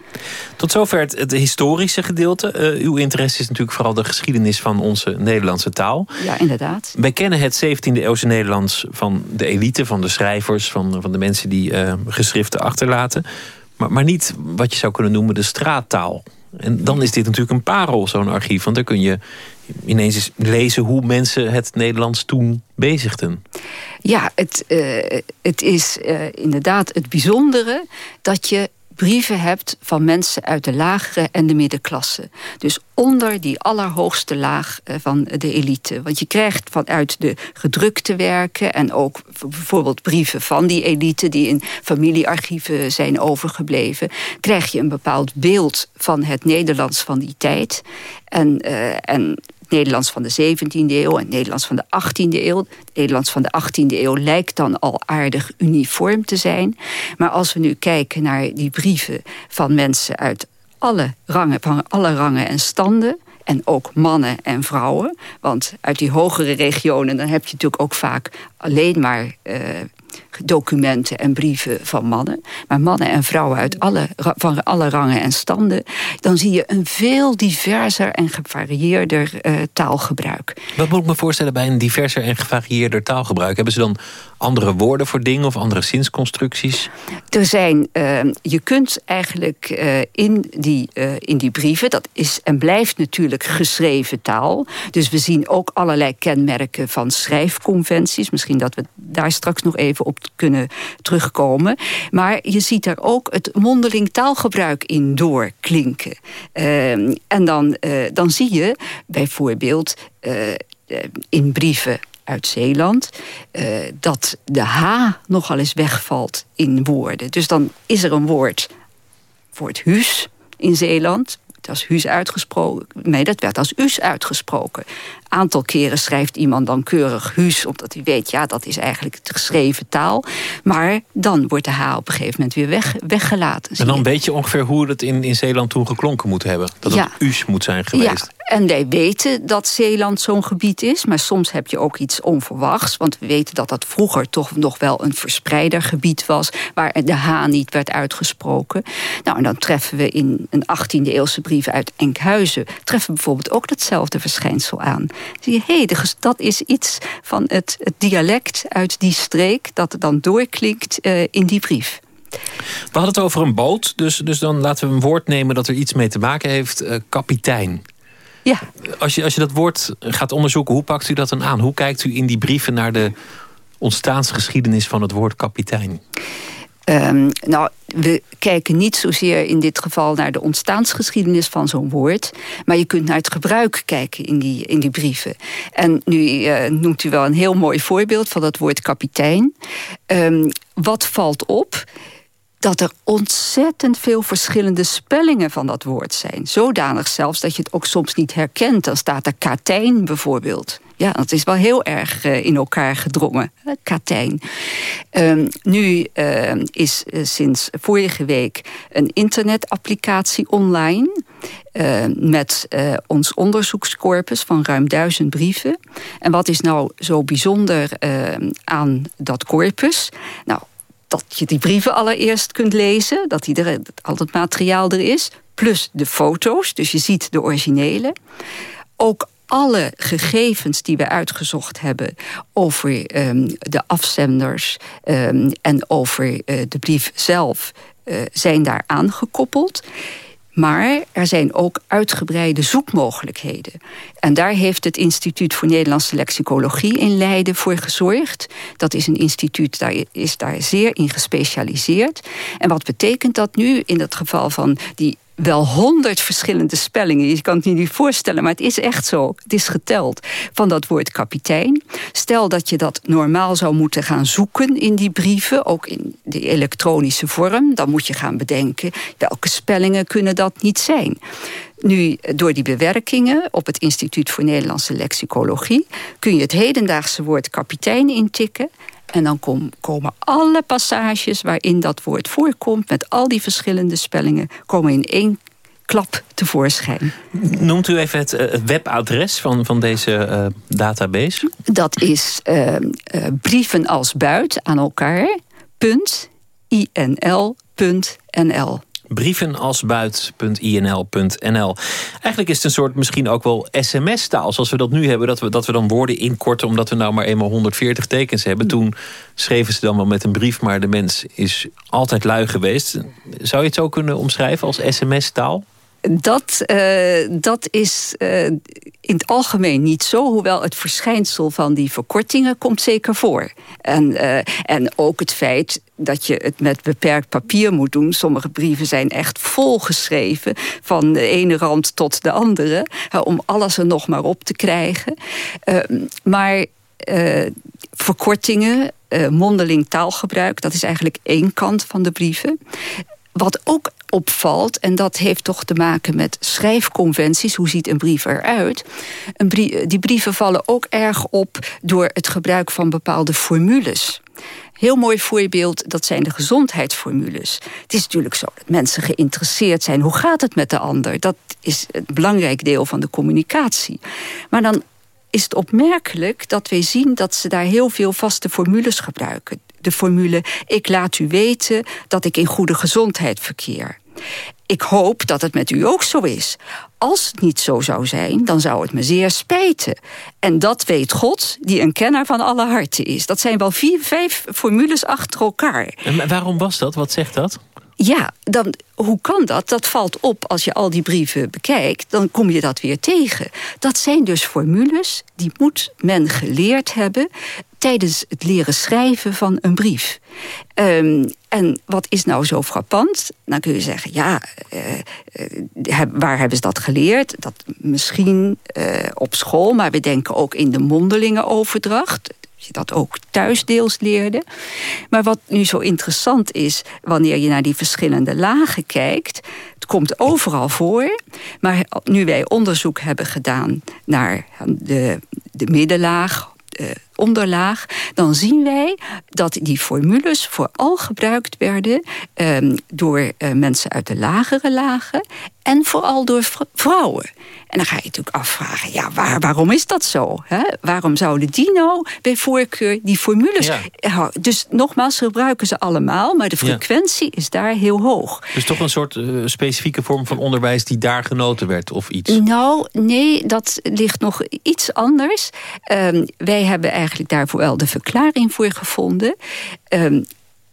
Tot zover het, het historische gedeelte. uw interesse is natuurlijk vooral de geschiedenis van onze Nederlandse taal. Ja, inderdaad. Wij kennen het 17e eeuwse Nederlands van de elite, van de schrijvers... van, van de mensen die geschriften achterlaten. Maar, maar niet wat je zou kunnen noemen de straattaal. En dan is dit natuurlijk een parel, zo'n archief. Want dan kun je ineens eens lezen hoe mensen het Nederlands toen bezigden. Ja, het, uh, het is uh, inderdaad het bijzondere dat je brieven hebt van mensen uit de lagere en de middenklasse. Dus onder die allerhoogste laag eh, van de elite. Want je krijgt vanuit de gedrukte werken... en ook bijvoorbeeld brieven van die elite... die in familiearchieven zijn overgebleven... krijg je een bepaald beeld van het Nederlands van die tijd. En, uh, en Nederlands van de 17e eeuw en het Nederlands van de 18e eeuw. Het Nederlands van de 18e eeuw lijkt dan al aardig uniform te zijn. Maar als we nu kijken naar die brieven van mensen uit alle rangen, van alle rangen en standen en ook mannen en vrouwen. Want uit die hogere regionen dan heb je natuurlijk ook vaak alleen maar uh, documenten en brieven van mannen. Maar mannen en vrouwen uit alle, van alle rangen en standen. Dan zie je een veel diverser en gevarieerder uh, taalgebruik. Wat moet ik me voorstellen bij een diverser en gevarieerder taalgebruik? Hebben ze dan andere woorden voor dingen of andere zinsconstructies? Er zijn, uh, je kunt eigenlijk uh, in, die, in die brieven, dat is en blijft natuurlijk geschreven taal. Dus we zien ook allerlei kenmerken van schrijfconventies. Misschien dat we daar straks nog even op kunnen terugkomen. Maar je ziet er ook het mondeling taalgebruik in doorklinken. Ehm, en dan, dan zie je bijvoorbeeld in brieven uit Zeeland... Dat de H nogal eens wegvalt in woorden. Dus dan is er een woord voor het huis in Zeeland als huus uitgesproken. Nee, dat werd als us uitgesproken. Aantal keren schrijft iemand dan keurig huus, omdat hij weet, ja, dat is eigenlijk de geschreven taal. Maar dan wordt de H op een gegeven moment weer weg, weggelaten. En dan weet je ongeveer hoe het in, in Zeeland toen geklonken moet hebben. Dat het us moet zijn geweest. Ja. En wij weten dat Zeeland zo'n gebied is. Maar soms heb je ook iets onverwachts. Want we weten dat dat vroeger toch nog wel een verspreider gebied was. Waar de H niet werd uitgesproken. Nou, en dan treffen we in een 18e eeuwse brief uit Enkhuizen. Treffen we bijvoorbeeld ook datzelfde verschijnsel aan. Zie je, hé, hey, dat is iets van het, het, dialect uit die streek. Dat dan doorklinkt uh, in die brief. We hadden het over een boot. Dus, dus dan laten we een woord nemen dat er iets mee te maken heeft. Uh, kapitein. Ja. Als je, als je dat woord gaat onderzoeken, hoe pakt u dat dan aan? Hoe kijkt u in die brieven naar de ontstaansgeschiedenis van het woord kapitein? Um, nou, we kijken niet zozeer in dit geval naar de ontstaansgeschiedenis van zo'n woord. Maar je kunt naar het gebruik kijken in die, in die brieven. En nu uh, noemt u wel een heel mooi voorbeeld van dat woord kapitein. Um, wat valt op? Dat er ontzettend veel verschillende spellingen van dat woord zijn. Zodanig zelfs dat je het ook soms niet herkent. Dan staat er katijn bijvoorbeeld. Ja, dat is wel heel erg uh, in elkaar gedrongen. Katijn. Um, nu uh, is uh, sinds vorige week een internetapplicatie online... met ons onderzoekscorpus van ruim duizend brieven. En wat is nou zo bijzonder aan dat corpus? Nou, je die brieven allereerst kunt lezen. Dat, die er, al het materiaal er is. Plus de foto's, dus je ziet de originele. Ook alle gegevens die we uitgezocht hebben over um, de afzenders um, en over uh, de brief zelf uh, zijn daar aangekoppeld. Maar er zijn ook uitgebreide zoekmogelijkheden. En daar heeft het Instituut voor Nederlandse Lexicologie in Leiden voor gezorgd. Dat is een instituut, daar is daar zeer in gespecialiseerd. En wat betekent dat nu in het geval van die wel honderd verschillende spellingen. Je kan het niet voorstellen, maar het is echt zo. Het is geteld van dat woord kapitein. Stel dat je dat normaal zou moeten gaan zoeken in die brieven, ook in de elektronische vorm, dan moet je gaan bedenken welke spellingen kunnen dat niet zijn. Nu, door die bewerkingen op het Instituut voor Nederlandse Lexicologie kun je het hedendaagse woord kapitein intikken. En dan komen alle passages waarin dat woord voorkomt, met al die verschillende spellingen, komen in één klap tevoorschijn. Noemt u even het, eh, webadres van, van deze uh, database? Dat is uh, brieven als buit aan elkaar. .inl.nl brievenalsbuit.inl.nl. Eigenlijk is het een soort misschien ook wel sms-taal, zoals we dat nu hebben. Dat we, dat we dan woorden inkorten omdat we nou maar eenmaal 140 tekens hebben. Toen schreven ze dan wel met een brief, maar de mens is altijd lui geweest. Zou je het zo kunnen omschrijven als sms-taal? Dat, uh, dat is uh, in het algemeen niet zo, hoewel het verschijnsel van die verkortingen komt zeker voor. En, uh, en ook het feit dat je het met beperkt papier moet doen. Sommige brieven zijn echt volgeschreven van de ene rand tot de andere, om alles er nog maar op te krijgen. maar verkortingen, mondeling taalgebruik, dat is eigenlijk één kant van de brieven. Wat ook opvalt, en dat heeft toch te maken met schrijfconventies. Hoe ziet een brief eruit? Een die brieven vallen ook erg op door het gebruik van bepaalde formules. Heel mooi voorbeeld, dat zijn de gezondheidsformules. Het is natuurlijk zo dat mensen geïnteresseerd zijn. Hoe gaat het met de ander? Dat is een belangrijk deel van de communicatie. Maar dan is het opmerkelijk dat wij zien dat ze daar heel veel vaste formules gebruiken de formule... ik laat u weten dat ik in goede gezondheid verkeer. Ik hoop dat het met u ook zo is. Als het niet zo zou zijn, dan zou het me zeer spijten. En dat weet God, die een kenner van alle harten is. Dat zijn wel vier, vijf formules achter elkaar. Waarom was dat? Wat zegt dat? Ja, dan, hoe kan dat? Dat valt op als je al die brieven bekijkt. Dan kom je dat weer tegen. Dat zijn dus formules die moet men geleerd hebben tijdens het leren schrijven van een brief. Um, en wat is nou zo frappant? Dan kun je zeggen, ja, uh, waar hebben ze dat geleerd? Dat misschien uh, op school, maar we denken ook in de mondelinge overdracht je dat ook thuis deels leerde. Maar wat nu zo interessant is, wanneer je naar die verschillende lagen kijkt... het komt overal voor, maar nu wij onderzoek hebben gedaan... naar de, de middenlaag, de onderlaag, dan zien wij dat die formules vooral gebruikt werden um, door uh, mensen uit de lagere lagen en vooral door vrouwen. En dan ga je natuurlijk afvragen, ja, waar, waarom is dat zo? Hè? Waarom zouden die nou bij voorkeur die formules... Ja. Dus nogmaals, gebruiken ze allemaal, maar de frequentie is daar heel hoog. Dus toch een soort uh, specifieke vorm van onderwijs die daar genoten werd of iets? Nou, nee, dat ligt nog iets anders. Um, wij hebben eigenlijk daarvoor wel de verklaring voor gevonden. Um,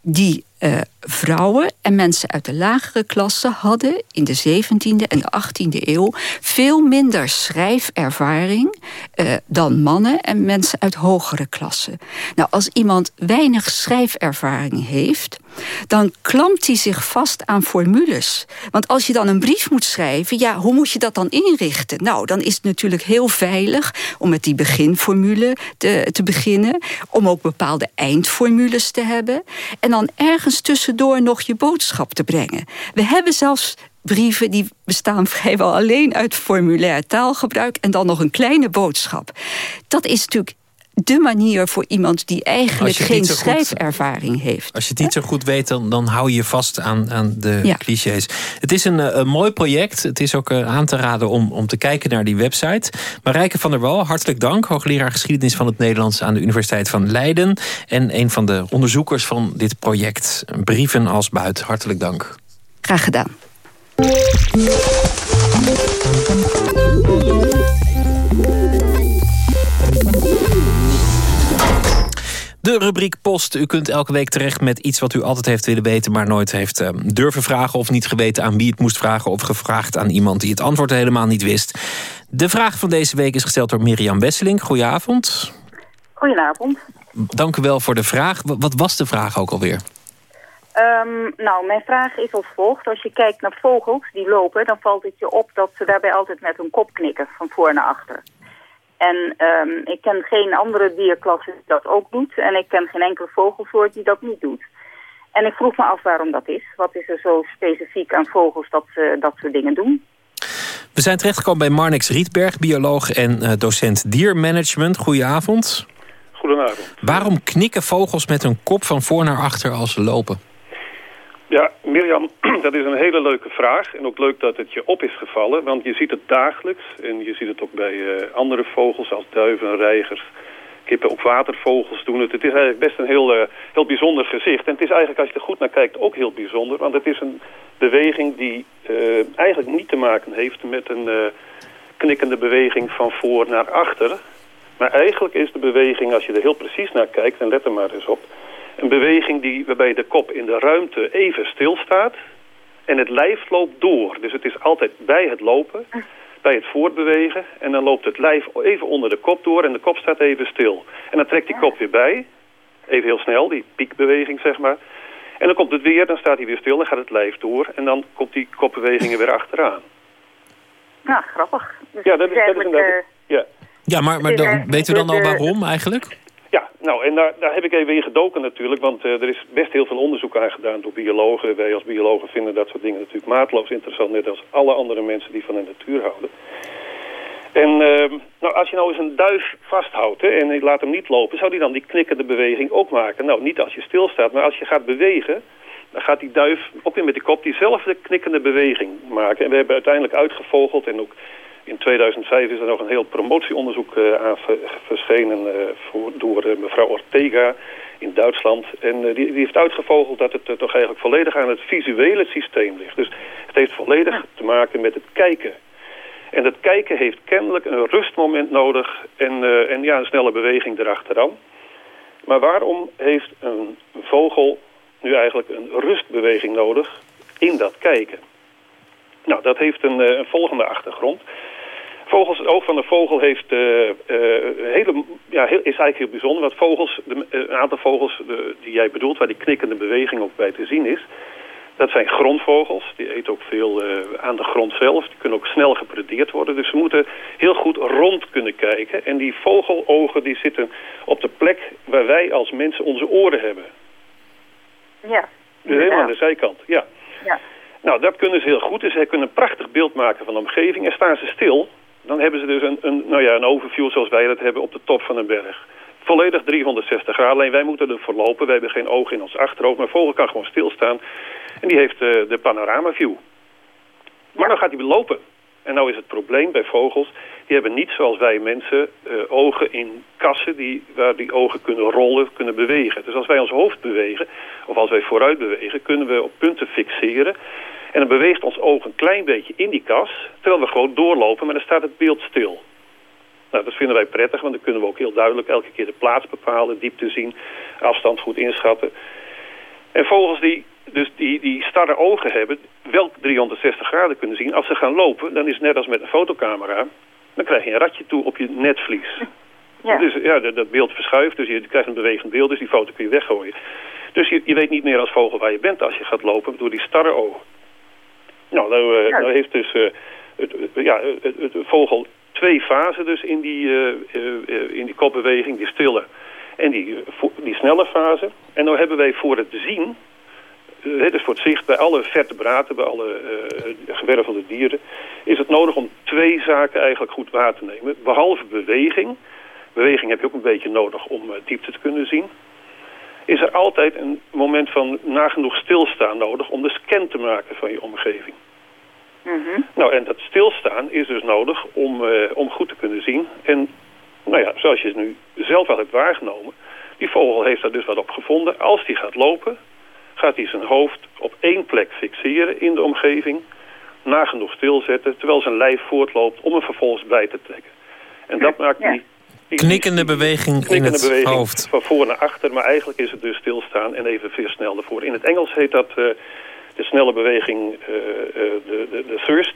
die uh, vrouwen en mensen uit de lagere klasse hadden in de 17e en de 18e eeuw veel minder schrijfervaring uh, dan mannen en mensen uit hogere klassen. Nou, als iemand weinig schrijfervaring heeft, dan klampt hij zich vast aan formules. Want als je dan een brief moet schrijven, ja, hoe moet je dat dan inrichten? Nou, dan is het natuurlijk heel veilig om met die beginformule te, te beginnen, om ook bepaalde eindformules te hebben en dan ergens tussen door nog je boodschap te brengen. We hebben zelfs brieven die bestaan vrijwel alleen uit formulair taalgebruik en dan nog een kleine boodschap. Dat is natuurlijk de manier voor iemand die eigenlijk geen schrijfervaring heeft. Als je het niet zo goed weet, dan, dan hou je vast aan, aan de clichés. Het is een, eh, een, mooi project. Het is ook eh, aan te raden om, om te kijken naar die website. Marijke van der Wal, hartelijk dank. Hoogleraar geschiedenis van het Nederlands aan de Universiteit van Leiden. En een van de onderzoekers van dit project. Brieven als buit. Hartelijk dank. Graag gedaan. De rubriek Post. U kunt elke week terecht met iets wat u altijd heeft willen weten... maar nooit heeft uh, durven vragen of niet geweten aan wie het moest vragen... of gevraagd aan iemand die het antwoord helemaal niet wist. De vraag van deze week is gesteld door Mirjam Wesseling. Goedenavond. Goedenavond. Dank u wel voor de vraag. Wat was de vraag ook alweer? Ehm, nou, mijn vraag is als volgt. Als je kijkt naar vogels die lopen, dan valt het je op dat ze daarbij altijd met hun kop knikken, van voor naar achter. En ehm, ik ken geen andere dierklasse die dat ook doet. En ik ken geen enkele vogelsoort die dat niet doet. En ik vroeg me af waarom dat is. Wat is er zo specifiek aan vogels dat ze dat soort dingen doen? We zijn terechtgekomen bij Marnix Rietberg, bioloog en uh, docent diermanagement. Goedenavond. Goedenavond. Waarom knikken vogels met hun kop van voor naar achter als ze lopen? Ja, Mirjam, dat is een hele leuke vraag. En ook leuk dat het je op is gevallen. Want je ziet het dagelijks. En je ziet het ook bij uh, andere vogels als duiven, reigers, kippen. Ook watervogels doen het. Het is eigenlijk best een heel, uh, heel bijzonder gezicht. En het is eigenlijk, als je er goed naar kijkt, ook heel bijzonder. Want het is een beweging die uh, eigenlijk niet te maken heeft met een knikkende beweging van voor naar achter. Maar eigenlijk is de beweging, als je er heel precies naar kijkt, en let er maar eens op... een beweging die, waarbij de kop in de ruimte even stilstaat en het lijf loopt door. Dus het is altijd bij het lopen, bij het voortbewegen... en dan loopt het lijf even onder de kop door en de kop staat even stil. En dan trekt die kop weer bij, even heel snel, die piekbeweging zeg maar... En dan komt het weer, dan staat hij weer stil, dan gaat het lijf door... en dan komt die kopbewegingen weer achteraan. Nou, grappig. Dus ja, dat is, dat is inderdaad... Ja. Ja, maar, maar dan, weten we dan al waarom eigenlijk? Ja, nou, en daar, daar heb ik even in gedoken natuurlijk, want uh, er is best heel veel onderzoek aan gedaan door biologen. Wij als biologen vinden dat soort dingen natuurlijk maatloos interessant, net als alle andere mensen die van de natuur houden. En uh, nou, als je nou eens een duif vasthoudt hè, en laat hem niet lopen, zou die dan die knikkende beweging ook maken? Nou, niet als je stilstaat, maar als je gaat bewegen, dan gaat die duif ook weer met die kop diezelfde knikkende beweging maken. En we hebben uiteindelijk uitgevogeld en ook in 2005 is er nog een heel promotieonderzoek uh, aan verschenen voor, door uh, mevrouw Ortega in Duitsland. En die, die, heeft uitgevogeld dat het toch eigenlijk volledig aan het visuele systeem ligt. Dus het heeft volledig te maken met het kijken. En dat kijken heeft kennelijk een rustmoment nodig en, en ja, een snelle beweging erachteraan. Maar waarom heeft een vogel nu eigenlijk een rustbeweging nodig in dat kijken? Nou, dat heeft een, een volgende achtergrond. Vogels, het oog van de vogel heeft, uh, uh, hele, ja, heel, is eigenlijk heel bijzonder. Want vogels, de, een aantal vogels de, die jij bedoelt, waar die knikkende beweging ook bij te zien is... dat zijn grondvogels. Die eten ook veel uh, aan de grond zelf. Die kunnen ook snel gepredeerd worden. Dus ze moeten heel goed rond kunnen kijken. En die vogelogen die zitten op de plek waar wij als mensen onze oren hebben. Ja. Dus helemaal aan de zijkant, ja. ja. Nou, dat kunnen ze heel goed. Dus zij kunnen een prachtig beeld maken van de omgeving. En staan ze stil, dan hebben ze dus een, een, nou ja, een overview zoals wij dat hebben op de top van een berg. Volledig 360 graden. Alleen wij moeten er voorlopen. Wij hebben geen oog in ons achterhoofd. Maar vogel kan gewoon stilstaan. En die heeft uh, de panoramaview. Maar dan gaat hij lopen. En nou is het probleem bij vogels. Die hebben niet zoals wij mensen uh, ogen in kassen die, waar die ogen kunnen rollen, kunnen bewegen. Dus als wij ons hoofd bewegen, of als wij vooruit bewegen, kunnen we op punten fixeren. En dan beweegt ons oog een klein beetje in die kas, terwijl we gewoon doorlopen, maar dan staat het beeld stil. Nou, dat vinden wij prettig, want dan kunnen we ook heel duidelijk elke keer de plaats bepalen, diepte zien, afstand goed inschatten. En vogels die dus die, die starre ogen hebben, wel 360 graden kunnen zien. Als ze gaan lopen, dan is het net als met een fotocamera, dan krijg je een ratje toe op je netvlies. Ja. Dus ja, dat, dat beeld verschuift, dus je krijgt een bewegend beeld, dus die foto kun je weggooien. Dus je, je weet niet meer als vogel waar je bent als je gaat lopen door die starre ogen. Nou, nou, uh, nou heeft dus uh, het, ja, het, het, vogel twee fasen dus in die, uh, in die kopbeweging, die stille en die, die snelle fase. En nou hebben wij voor het zien, dus voor het zicht bij alle vertebraten, bij alle gewervelde dieren, is het nodig om twee zaken eigenlijk goed waar te nemen. Behalve beweging, beweging heb je ook een beetje nodig om diepte te kunnen zien is er altijd een moment van nagenoeg stilstaan nodig om de scan te maken van je omgeving. Mm -hmm. Nou, en dat stilstaan is dus nodig om, uh, om goed te kunnen zien. En nou ja, zoals je het nu zelf al hebt waargenomen, die vogel heeft daar dus wat op gevonden. Als die gaat lopen, gaat hij zijn hoofd op één plek fixeren in de omgeving, nagenoeg stilzetten, terwijl zijn lijf voortloopt om hem vervolgens bij te trekken. En dat maakt ja. die Knikkende beweging knikkende in het beweging hoofd. van voor naar achter, maar eigenlijk is het dus stilstaan en even veel snel ervoor. In het Engels heet dat uh, de snelle beweging uh, de, de, de thrust.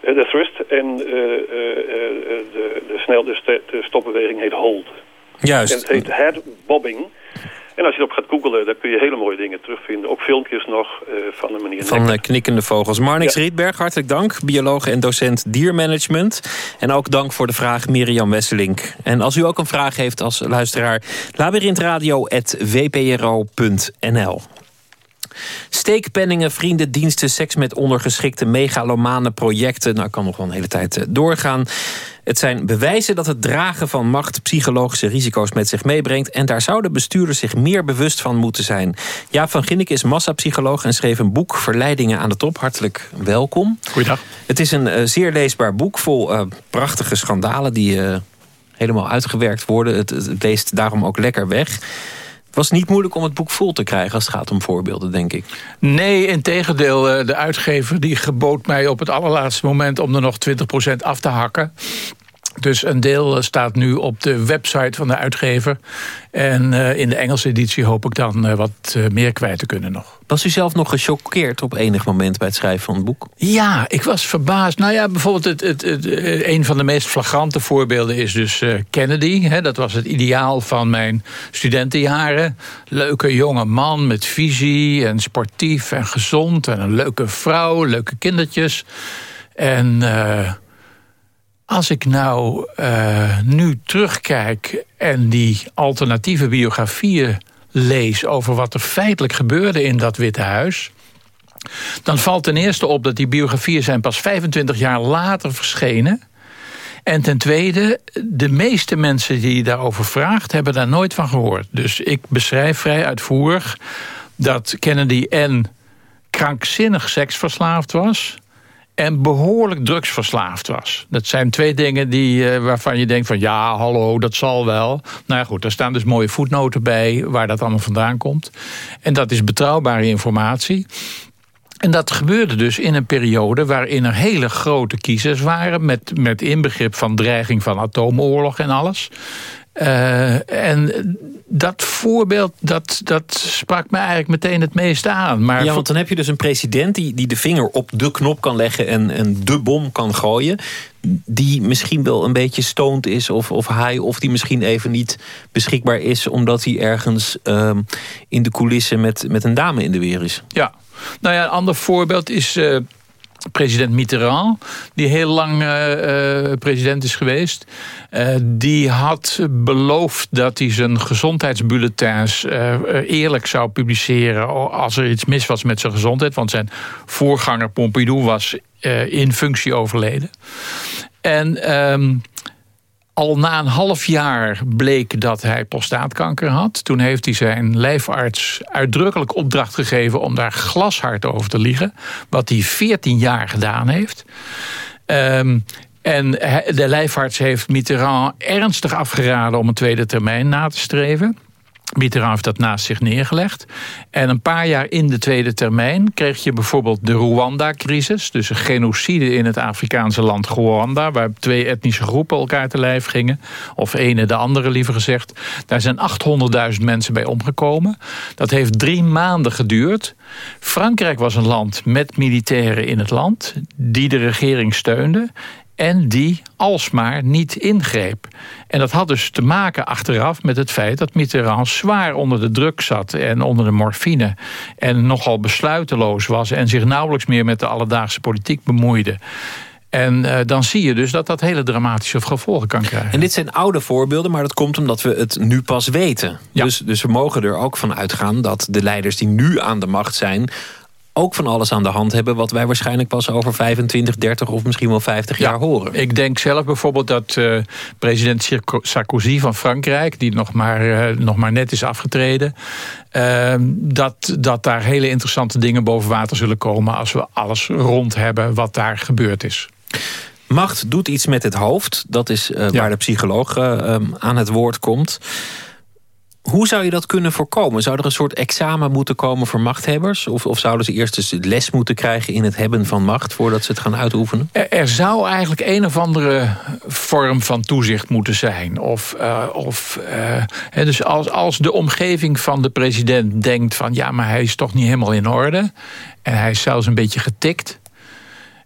de thrust en de, de, snel, de, de stopbeweging heet hold. Juist. En het heet head bobbing. En als je erop gaat googelen, dan kun je hele mooie dingen terugvinden. Ook filmpjes nog uh, van de meneer Van Knikkende Vogels. Marnix ja. Rietberg, hartelijk dank. Bioloog en docent diermanagement. En ook dank voor de vraag Mirjam Wesselink. En als u ook een vraag heeft als luisteraar... labyrinthradio.vpro.nl Steekpenningen, vrienden, diensten, seks met ondergeschikte megalomane projecten. Nou, kan nog wel een hele tijd eh, doorgaan. Het zijn bewijzen dat het dragen van macht psychologische risico's met zich meebrengt. En daar zouden bestuurders zich meer bewust van moeten zijn. Jaap van Ginnik is massapsycholoog en schreef een boek Verleidingen aan de top. Hartelijk welkom. Goeiedag. Het is een uh, zeer leesbaar boek vol uh, prachtige schandalen die uh, helemaal uitgewerkt worden. Het, het leest daarom ook lekker weg. Was niet moeilijk om het boek vol te krijgen als het gaat om voorbeelden, denk ik. Nee, in tegendeel. De uitgever die gebood mij op het allerlaatste moment... om er nog 20% af te hakken. Dus een deel staat nu op de website van de uitgever. En uh, in de Engelse editie hoop ik dan uh, wat uh, meer kwijt te kunnen nog. Was u zelf nog gechoqueerd op enig moment bij het schrijven van het boek? Ja, ik was verbaasd. Nou ja, bijvoorbeeld het, het, het, een van de meest flagrante voorbeelden is dus Kennedy. Hè, dat was het ideaal van mijn studentenjaren. Leuke jonge man met visie en sportief en gezond. En een leuke vrouw, leuke kindertjes. En als ik nou uh, nu terugkijk en die alternatieve biografieën lees... over wat er feitelijk gebeurde in dat Witte Huis... dan valt ten eerste op dat die biografieën zijn pas 25 jaar later verschenen... En ten tweede, de meeste mensen die daarover vraagt... hebben daar nooit van gehoord. Dus ik beschrijf vrij uitvoerig dat Kennedy en krankzinnig seksverslaafd was en behoorlijk drugsverslaafd was. Dat zijn twee dingen die, uh, waarvan je denkt van... ja, hallo, dat zal wel. Nou ja, goed, daar staan dus mooie voetnoten bij... waar dat allemaal vandaan komt. En dat is betrouwbare informatie. En dat gebeurde dus in een periode waarin er hele grote kiezers waren... met, met inbegrip van dreiging van atoomoorlog en alles. Uh, en dat voorbeeld, dat, dat sprak me eigenlijk meteen het meeste aan. Maar ja, want dan heb je dus een president die, die de vinger op de knop kan leggen... en, en de bom kan gooien die misschien wel een beetje stoned is of, of high... of die misschien even niet beschikbaar is... omdat hij ergens uh, in de coulissen met, met een dame in de weer is. Ja, nou ja, een ander voorbeeld is... Uh, president Mitterrand, die heel lang uh, president is geweest... Uh, die had beloofd dat hij zijn gezondheidsbulletins eerlijk zou publiceren... als er iets mis was met zijn gezondheid. Want zijn voorganger Pompidou was in functie overleden. En... Um, al na een half jaar bleek dat hij prostaatkanker had. Toen heeft hij zijn lijfarts uitdrukkelijk opdracht gegeven... om daar glashard over te liegen. Wat hij 14 jaar gedaan heeft. Um, en de lijfarts heeft Mitterrand ernstig afgeraden... om een tweede termijn na te streven. Mitterrand heeft dat naast zich neergelegd. En een paar jaar in de tweede termijn kreeg je bijvoorbeeld de Rwanda-crisis. Dus een genocide in het Afrikaanse land Rwanda... waar twee etnische groepen elkaar te lijf gingen. Of ene de andere liever gezegd. Daar zijn 800.000 mensen bij omgekomen. Dat heeft drie maanden geduurd. Frankrijk was een land met militairen in het land... die de regering steunde en die alsmaar niet ingreep. En dat had dus te maken achteraf met het feit dat Mitterrand zwaar onder de druk zat en onder de morfine en nogal besluiteloos was en zich nauwelijks meer met de alledaagse politiek bemoeide. En uh, dan zie je dus dat dat hele dramatische gevolgen kan krijgen. En dit zijn oude voorbeelden, maar dat komt omdat we het nu pas weten. Ja. Dus, dus we mogen er ook van uitgaan dat de leiders die nu aan de macht zijn ook van alles aan de hand hebben... wat wij waarschijnlijk pas over 25, 30 of misschien wel 50 jaar horen. Ik denk zelf bijvoorbeeld dat uh, president Sarkozy van Frankrijk... die nog maar, uh, nog maar net is afgetreden... Uh, dat, dat daar hele interessante dingen boven water zullen komen... als we alles rond hebben wat daar gebeurd is. Macht doet iets met het hoofd. Dat is ja. waar de psycholoog um, aan het woord komt... Hoe zou je dat kunnen voorkomen? Zou er een soort examen moeten komen voor machthebbers? Of, of zouden ze eerst eens les moeten krijgen in het hebben van macht... voordat ze het gaan uitoefenen? Er, zou eigenlijk een of andere vorm van toezicht moeten zijn. Of, uh, of uh, dus als, als de omgeving van de president denkt van... ja, maar hij is toch niet helemaal in orde... en hij is zelfs een beetje getikt...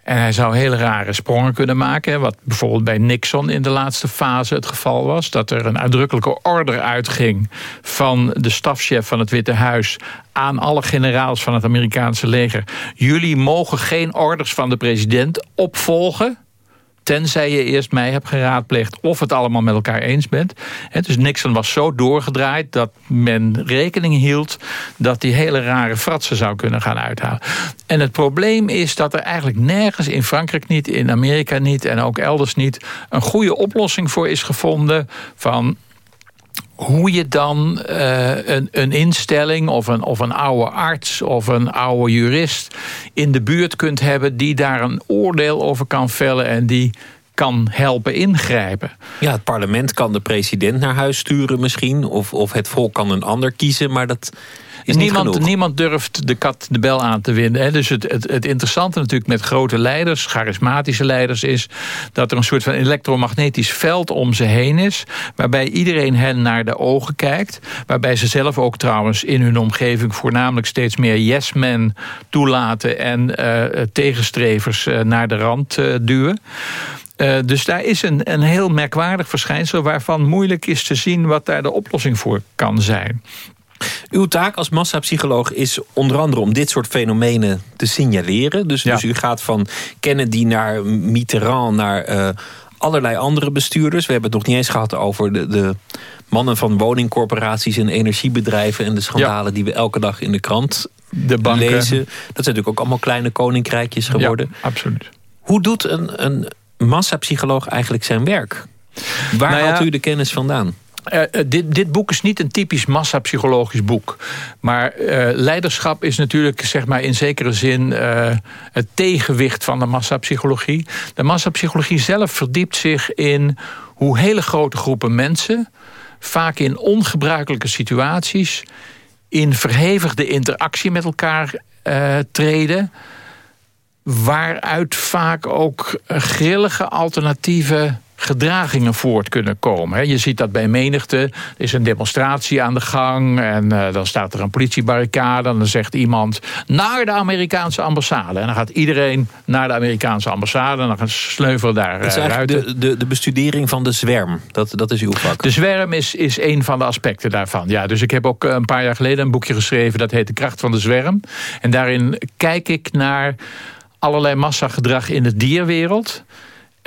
En hij zou hele rare sprongen kunnen maken. Wat bijvoorbeeld bij Nixon in de laatste fase het geval was. Dat er een uitdrukkelijke order uitging van de stafchef van het Witte Huis aan alle generaals van het Amerikaanse leger. Jullie mogen geen orders van de president opvolgen tenzij je eerst mij hebt geraadpleegd of het allemaal met elkaar eens bent. dus Nixon was zo doorgedraaid dat men rekening hield dat die hele rare fratsen zou kunnen gaan uithalen. En het probleem is dat er eigenlijk nergens in Frankrijk niet, in Amerika niet en ook elders niet een goede oplossing voor is gevonden van hoe je dan uh, een, een instelling of een, of een oude arts of een oude jurist in de buurt kunt hebben die daar een oordeel over kan vellen en die kan helpen ingrijpen. Ja, het parlement kan de president naar huis sturen misschien. Of, of het volk kan een ander kiezen. Maar dat niemand, niemand durft de kat de bel aan te winnen. Hè. Dus het, het, het interessante natuurlijk met grote leiders, charismatische leiders, is dat er een soort van elektromagnetisch veld om ze heen is. Waarbij iedereen hen naar de ogen kijkt. Waarbij ze zelf ook trouwens in hun omgeving voornamelijk steeds meer yes-men toelaten en uh, tegenstrevers uh, naar de rand uh, duwen. Uh, dus daar is een, een heel merkwaardig verschijnsel waarvan moeilijk is te zien wat daar de oplossing voor kan zijn. Uw taak als massapsycholoog is onder andere om dit soort fenomenen te signaleren. Dus, dus u gaat van Kennedy naar Mitterrand naar uh, allerlei andere bestuurders. We hebben het nog niet eens gehad over de, de mannen van woningcorporaties en energiebedrijven en de schandalen die we elke dag in de krant de banken. lezen. Dat zijn natuurlijk ook allemaal kleine koninkrijkjes geworden. Ja, absoluut. Hoe doet een, een massapsycholoog eigenlijk zijn werk? Waar nou haalt u de kennis vandaan? Uh, dit, dit, boek is niet een typisch massapsychologisch boek. Maar uh, leiderschap is natuurlijk zeg maar, in zekere zin het tegenwicht van de massapsychologie. De massapsychologie zelf verdiept zich in hoe hele grote groepen mensen... vaak in ongebruikelijke situaties... in verhevigde interactie met elkaar treden... waaruit vaak ook grillige alternatieve gedragingen voort kunnen komen. Je ziet dat bij menigte. Er is een demonstratie aan de gang. En uh, dan staat er een politiebarricade. En dan zegt iemand naar de Amerikaanse ambassade. En dan gaat iedereen naar de Amerikaanse ambassade. En dan gaan sleuvelen daar is uh, de, de, de, bestudering van de zwerm. Dat, dat is uw vak. De zwerm is, is een van de aspecten daarvan. Ja, dus ik heb ook een paar jaar geleden een boekje geschreven. Dat heet De kracht van de zwerm. En daarin kijk ik naar allerlei massagedrag in de dierwereld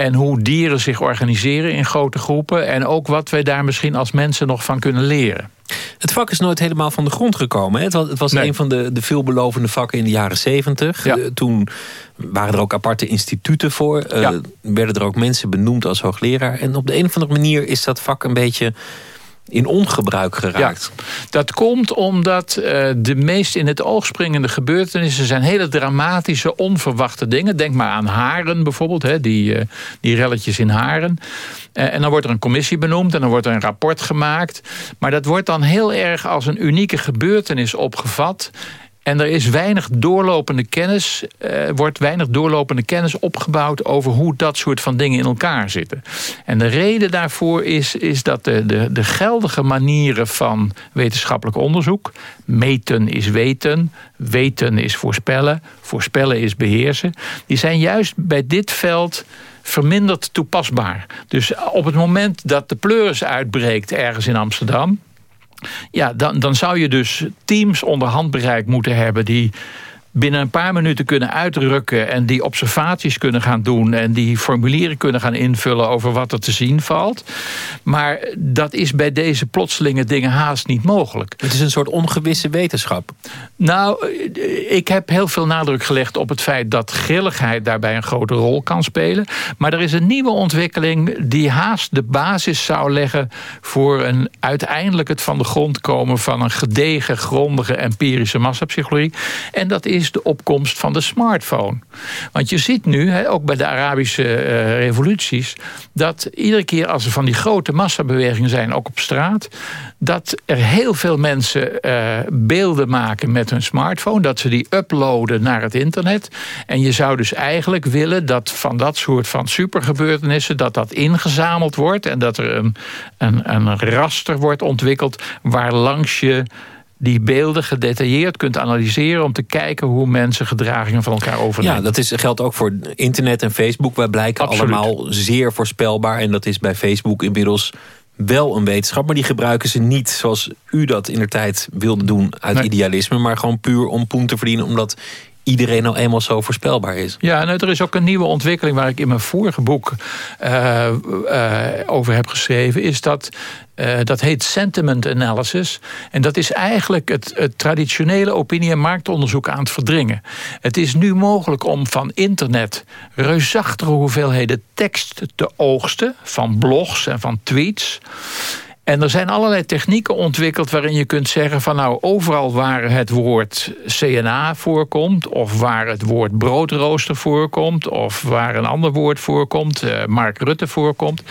en hoe dieren zich organiseren in grote groepen. En ook wat wij daar misschien als mensen nog van kunnen leren. Het vak is nooit helemaal van de grond gekomen. Hè? Het was, het was een van de, de veelbelovende vakken in de jaren zeventig. Ja. Uh, toen waren er ook aparte instituten voor. Uh, Ja. Werden er ook mensen benoemd als hoogleraar. En op de een of andere manier is dat vak een beetje in ongebruik geraakt. Dat komt omdat uh, de meest in het oog springende gebeurtenissen... zijn hele dramatische, onverwachte dingen. Denk maar aan Haren bijvoorbeeld, hè, die, uh, die relletjes in Haren. Uh, en dan wordt er een commissie benoemd en dan wordt er een rapport gemaakt. Maar dat wordt dan heel erg als een unieke gebeurtenis opgevat... En er is weinig doorlopende kennis, uh, wordt weinig doorlopende kennis opgebouwd over hoe dat soort van dingen in elkaar zitten. En de reden daarvoor is, is dat de, de, de geldige manieren van wetenschappelijk onderzoek, meten is weten, weten is voorspellen, voorspellen is beheersen, die zijn juist bij dit veld verminderd toepasbaar. Dus op het moment dat de pleuris uitbreekt ergens in Amsterdam, ja, dan, dan zou je dus teams onder handbereik moeten hebben... die binnen een paar minuten kunnen uitrukken... en die observaties kunnen gaan doen... en die formulieren kunnen gaan invullen over wat er te zien valt. Maar dat is bij deze plotselinge dingen haast niet mogelijk. Het is een soort ongewisse wetenschap. Nou, ik heb heel veel nadruk gelegd op het feit... dat grilligheid daarbij een grote rol kan spelen. Maar er is een nieuwe ontwikkeling... die haast de basis zou leggen... voor een uiteindelijk het van de grond komen... van een gedegen, grondige, empirische massapsychologie. En dat is is de opkomst van de smartphone. Want je ziet nu, ook bij de Arabische uh, revoluties... dat iedere keer als er van die grote massabewegingen zijn, ook op straat... dat er heel veel mensen uh, beelden maken met hun smartphone... dat ze die uploaden naar het internet. En je zou dus eigenlijk willen dat van dat soort van supergebeurtenissen... dat dat ingezameld wordt en dat er een, een, een raster wordt ontwikkeld... waar langs je die beelden gedetailleerd kunt analyseren... om te kijken hoe mensen gedragingen van elkaar overnemen. Ja, dat is, geldt ook voor internet en Facebook. Wij blijken Absoluut. allemaal zeer voorspelbaar. En dat is bij Facebook inmiddels wel een wetenschap. Maar die gebruiken ze niet zoals u dat in de tijd wilde doen uit Nee. idealisme. Maar gewoon puur om poen te verdienen. Omdat iedereen nou eenmaal zo voorspelbaar is. Ja, en er is ook een nieuwe ontwikkeling waar ik in mijn vorige boek eh, eh, over heb geschreven. Is dat, eh, dat heet sentiment analysis. En dat is eigenlijk het, het traditionele opinie- en marktonderzoek aan het verdringen. Het is nu mogelijk om van internet reusachtige hoeveelheden tekst te oogsten. Van blogs en van tweets. En er zijn allerlei technieken ontwikkeld waarin je kunt zeggen van nou overal waar het woord CNA voorkomt of waar het woord broodrooster voorkomt of waar een ander woord voorkomt, eh, Mark Rutte voorkomt.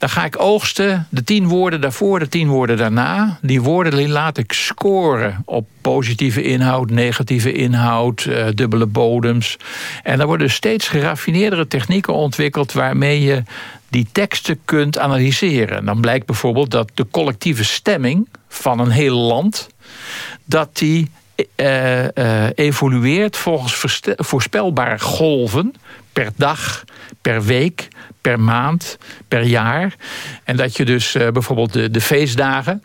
Dan ga ik oogsten de tien woorden daarvoor, de tien woorden daarna. Die woorden laat ik scoren op positieve inhoud, negatieve inhoud, eh, dubbele bodems. En er worden steeds geraffineerdere technieken ontwikkeld waarmee je die teksten kunt analyseren. Dan blijkt bijvoorbeeld dat de collectieve stemming van een heel land... dat die eh, eh, evolueert volgens voorspelbare golven... per dag, per week, per maand, per jaar. En dat je dus eh, bijvoorbeeld de, de feestdagen...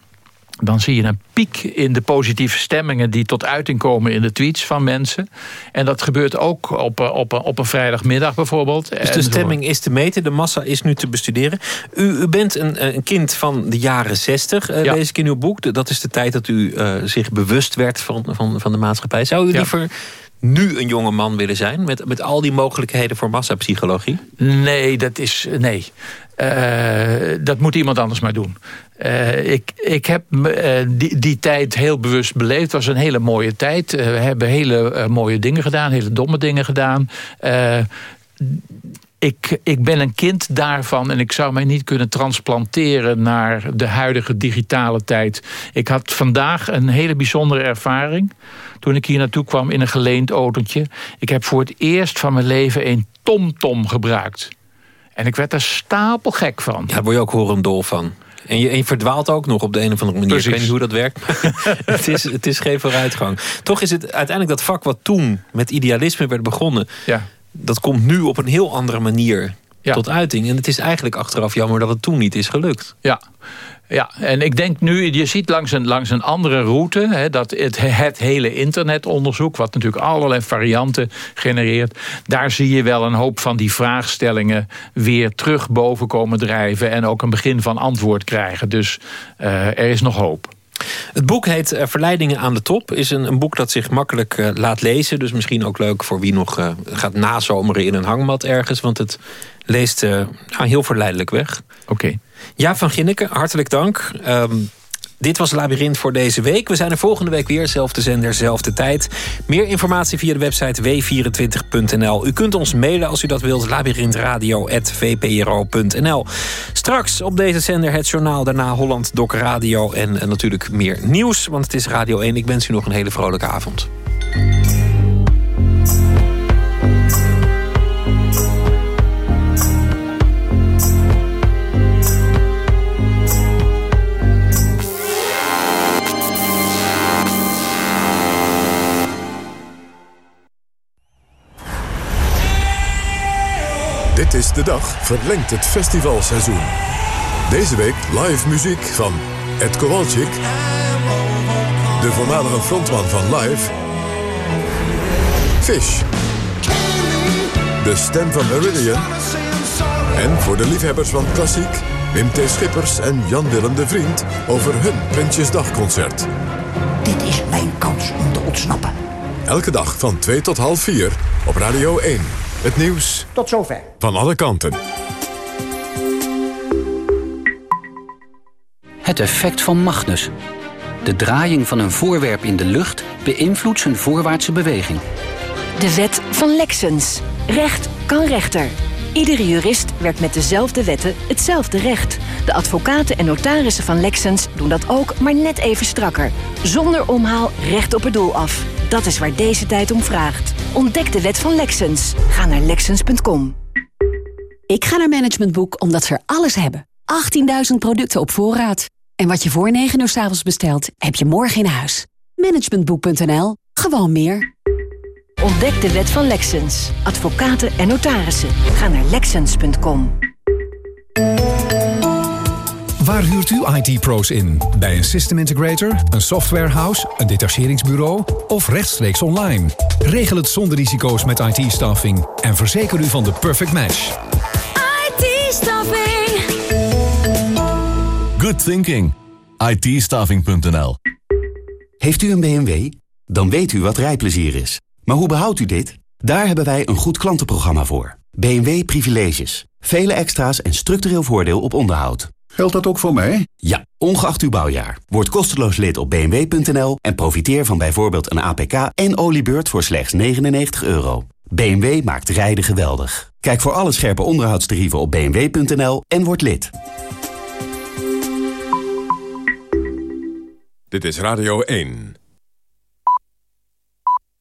Dan zie je een piek in de positieve stemmingen die tot uiting komen in de tweets van mensen. En dat gebeurt ook op, eh, op, op een vrijdagmiddag bijvoorbeeld. Dus de stemming is te meten, de massa is nu te bestuderen. U, u bent een, een kind van de jaren 60, eh, lees ik in uw boek. Dat is de tijd dat u eh, zich bewust werd van, van, van de maatschappij. Zou u Ja. Nu een jonge man willen zijn... met, met al die mogelijkheden voor massapsychologie? Nee, dat is. Nee. Eh, dat moet iemand anders maar doen. Eh, ik, ik heb eh, die, die tijd heel bewust beleefd. Het was een hele mooie tijd. We hebben hele mooie dingen gedaan, hele domme dingen gedaan. Ik, ik ben een kind daarvan en ik zou mij niet kunnen transplanteren naar de huidige digitale tijd. Ik had vandaag een hele bijzondere ervaring. Toen ik hier naartoe kwam in een geleend autootje. Ik heb voor het eerst van mijn leven een TomTom gebruikt. En ik werd er stapelgek van. Ja, daar word je ook horendol van. En je, en je verdwaalt ook nog op de een of andere manier. Ik weet niet hoe dat werkt. het, is, het is geen vooruitgang. Toch is het uiteindelijk dat vak wat toen met idealisme werd begonnen... Ja. dat komt nu op een heel andere manier Ja. tot uiting. En het is eigenlijk achteraf jammer dat het toen niet is gelukt. Ja. Ja, en ik denk nu, je ziet langs een, langs een andere route... Hè, dat het, het hele internetonderzoek... wat natuurlijk allerlei varianten genereert... daar zie je wel een hoop van die vraagstellingen... weer terug boven komen drijven... en ook een begin van antwoord krijgen. Dus eh, er is nog hoop. Het boek heet eh, Verleidingen aan de top. Is een, een boek dat zich makkelijk eh, laat lezen. Dus misschien ook leuk voor wie nog gaat nazomeren in een hangmat ergens. Want het leest nou, heel verleidelijk weg. Oké. Ja, van Ginneke, hartelijk dank. Ehm, dit was Labyrinth voor deze week. We zijn er volgende week weer, zelfde zender, zelfde tijd. Meer informatie via de website w24.nl. U kunt ons mailen als u dat wilt, labyrinthradio.vpro.nl. Straks op deze zender het journaal, daarna Holland Doc Radio... en, en natuurlijk meer nieuws, want het is Radio 1. Ik wens u nog een hele vrolijke avond. Dit is de dag verlengt het festivalseizoen. Deze week live muziek van Ed Kowalczyk. De voormalige frontman van Live. Fish. De stem van Meridian. En voor de liefhebbers van klassiek... Wim T. Schippers en Jan-Willem de Vriend... over hun Prinsjesdagconcert. Dit is mijn kans om te ontsnappen. Elke dag van 2 tot half 4 op Radio 1. Het nieuws Tot zover. van alle kanten. Het effect van Magnus. De draaiing van een voorwerp in de lucht beïnvloedt zijn voorwaartse beweging. De wet van Lexens. Recht kan rechter. Iedere jurist werkt met dezelfde wetten hetzelfde recht. De advocaten en notarissen van Lexens doen dat ook, maar net even strakker. Zonder omhaal recht op het doel af. Dat is waar deze tijd om vraagt. Ontdek de wet van Lexens. Ga naar Lexens.com. Ik ga naar Management Boek omdat ze er alles hebben. 18.000 producten op voorraad. En wat je voor 9 uur s avonds bestelt, heb je morgen in huis. Managementboek.nl. Gewoon meer. Ontdek de wet van Lexens. Advocaten en notarissen. Ga naar Lexens.com. Waar huurt u IT-pro's in? Bij een system integrator, een softwarehouse, een detacheringsbureau of rechtstreeks online? Regel het zonder risico's met IT-staffing en verzeker u van de perfect match. IT-staffing. Good thinking. IT-staffing.nl Heeft u een BMW? Dan weet u wat rijplezier is. Maar hoe behoudt u dit? Daar hebben wij een goed klantenprogramma voor. BMW Privileges. Vele extra's en structureel voordeel op onderhoud. Geldt dat ook voor mij? Ja, ongeacht uw bouwjaar. Word kosteloos lid op bmw.nl en profiteer van bijvoorbeeld een APK en oliebeurt voor slechts 99 euro. BMW maakt rijden geweldig. Kijk voor alle scherpe onderhoudstarieven op bmw.nl en word lid. Dit is Radio 1.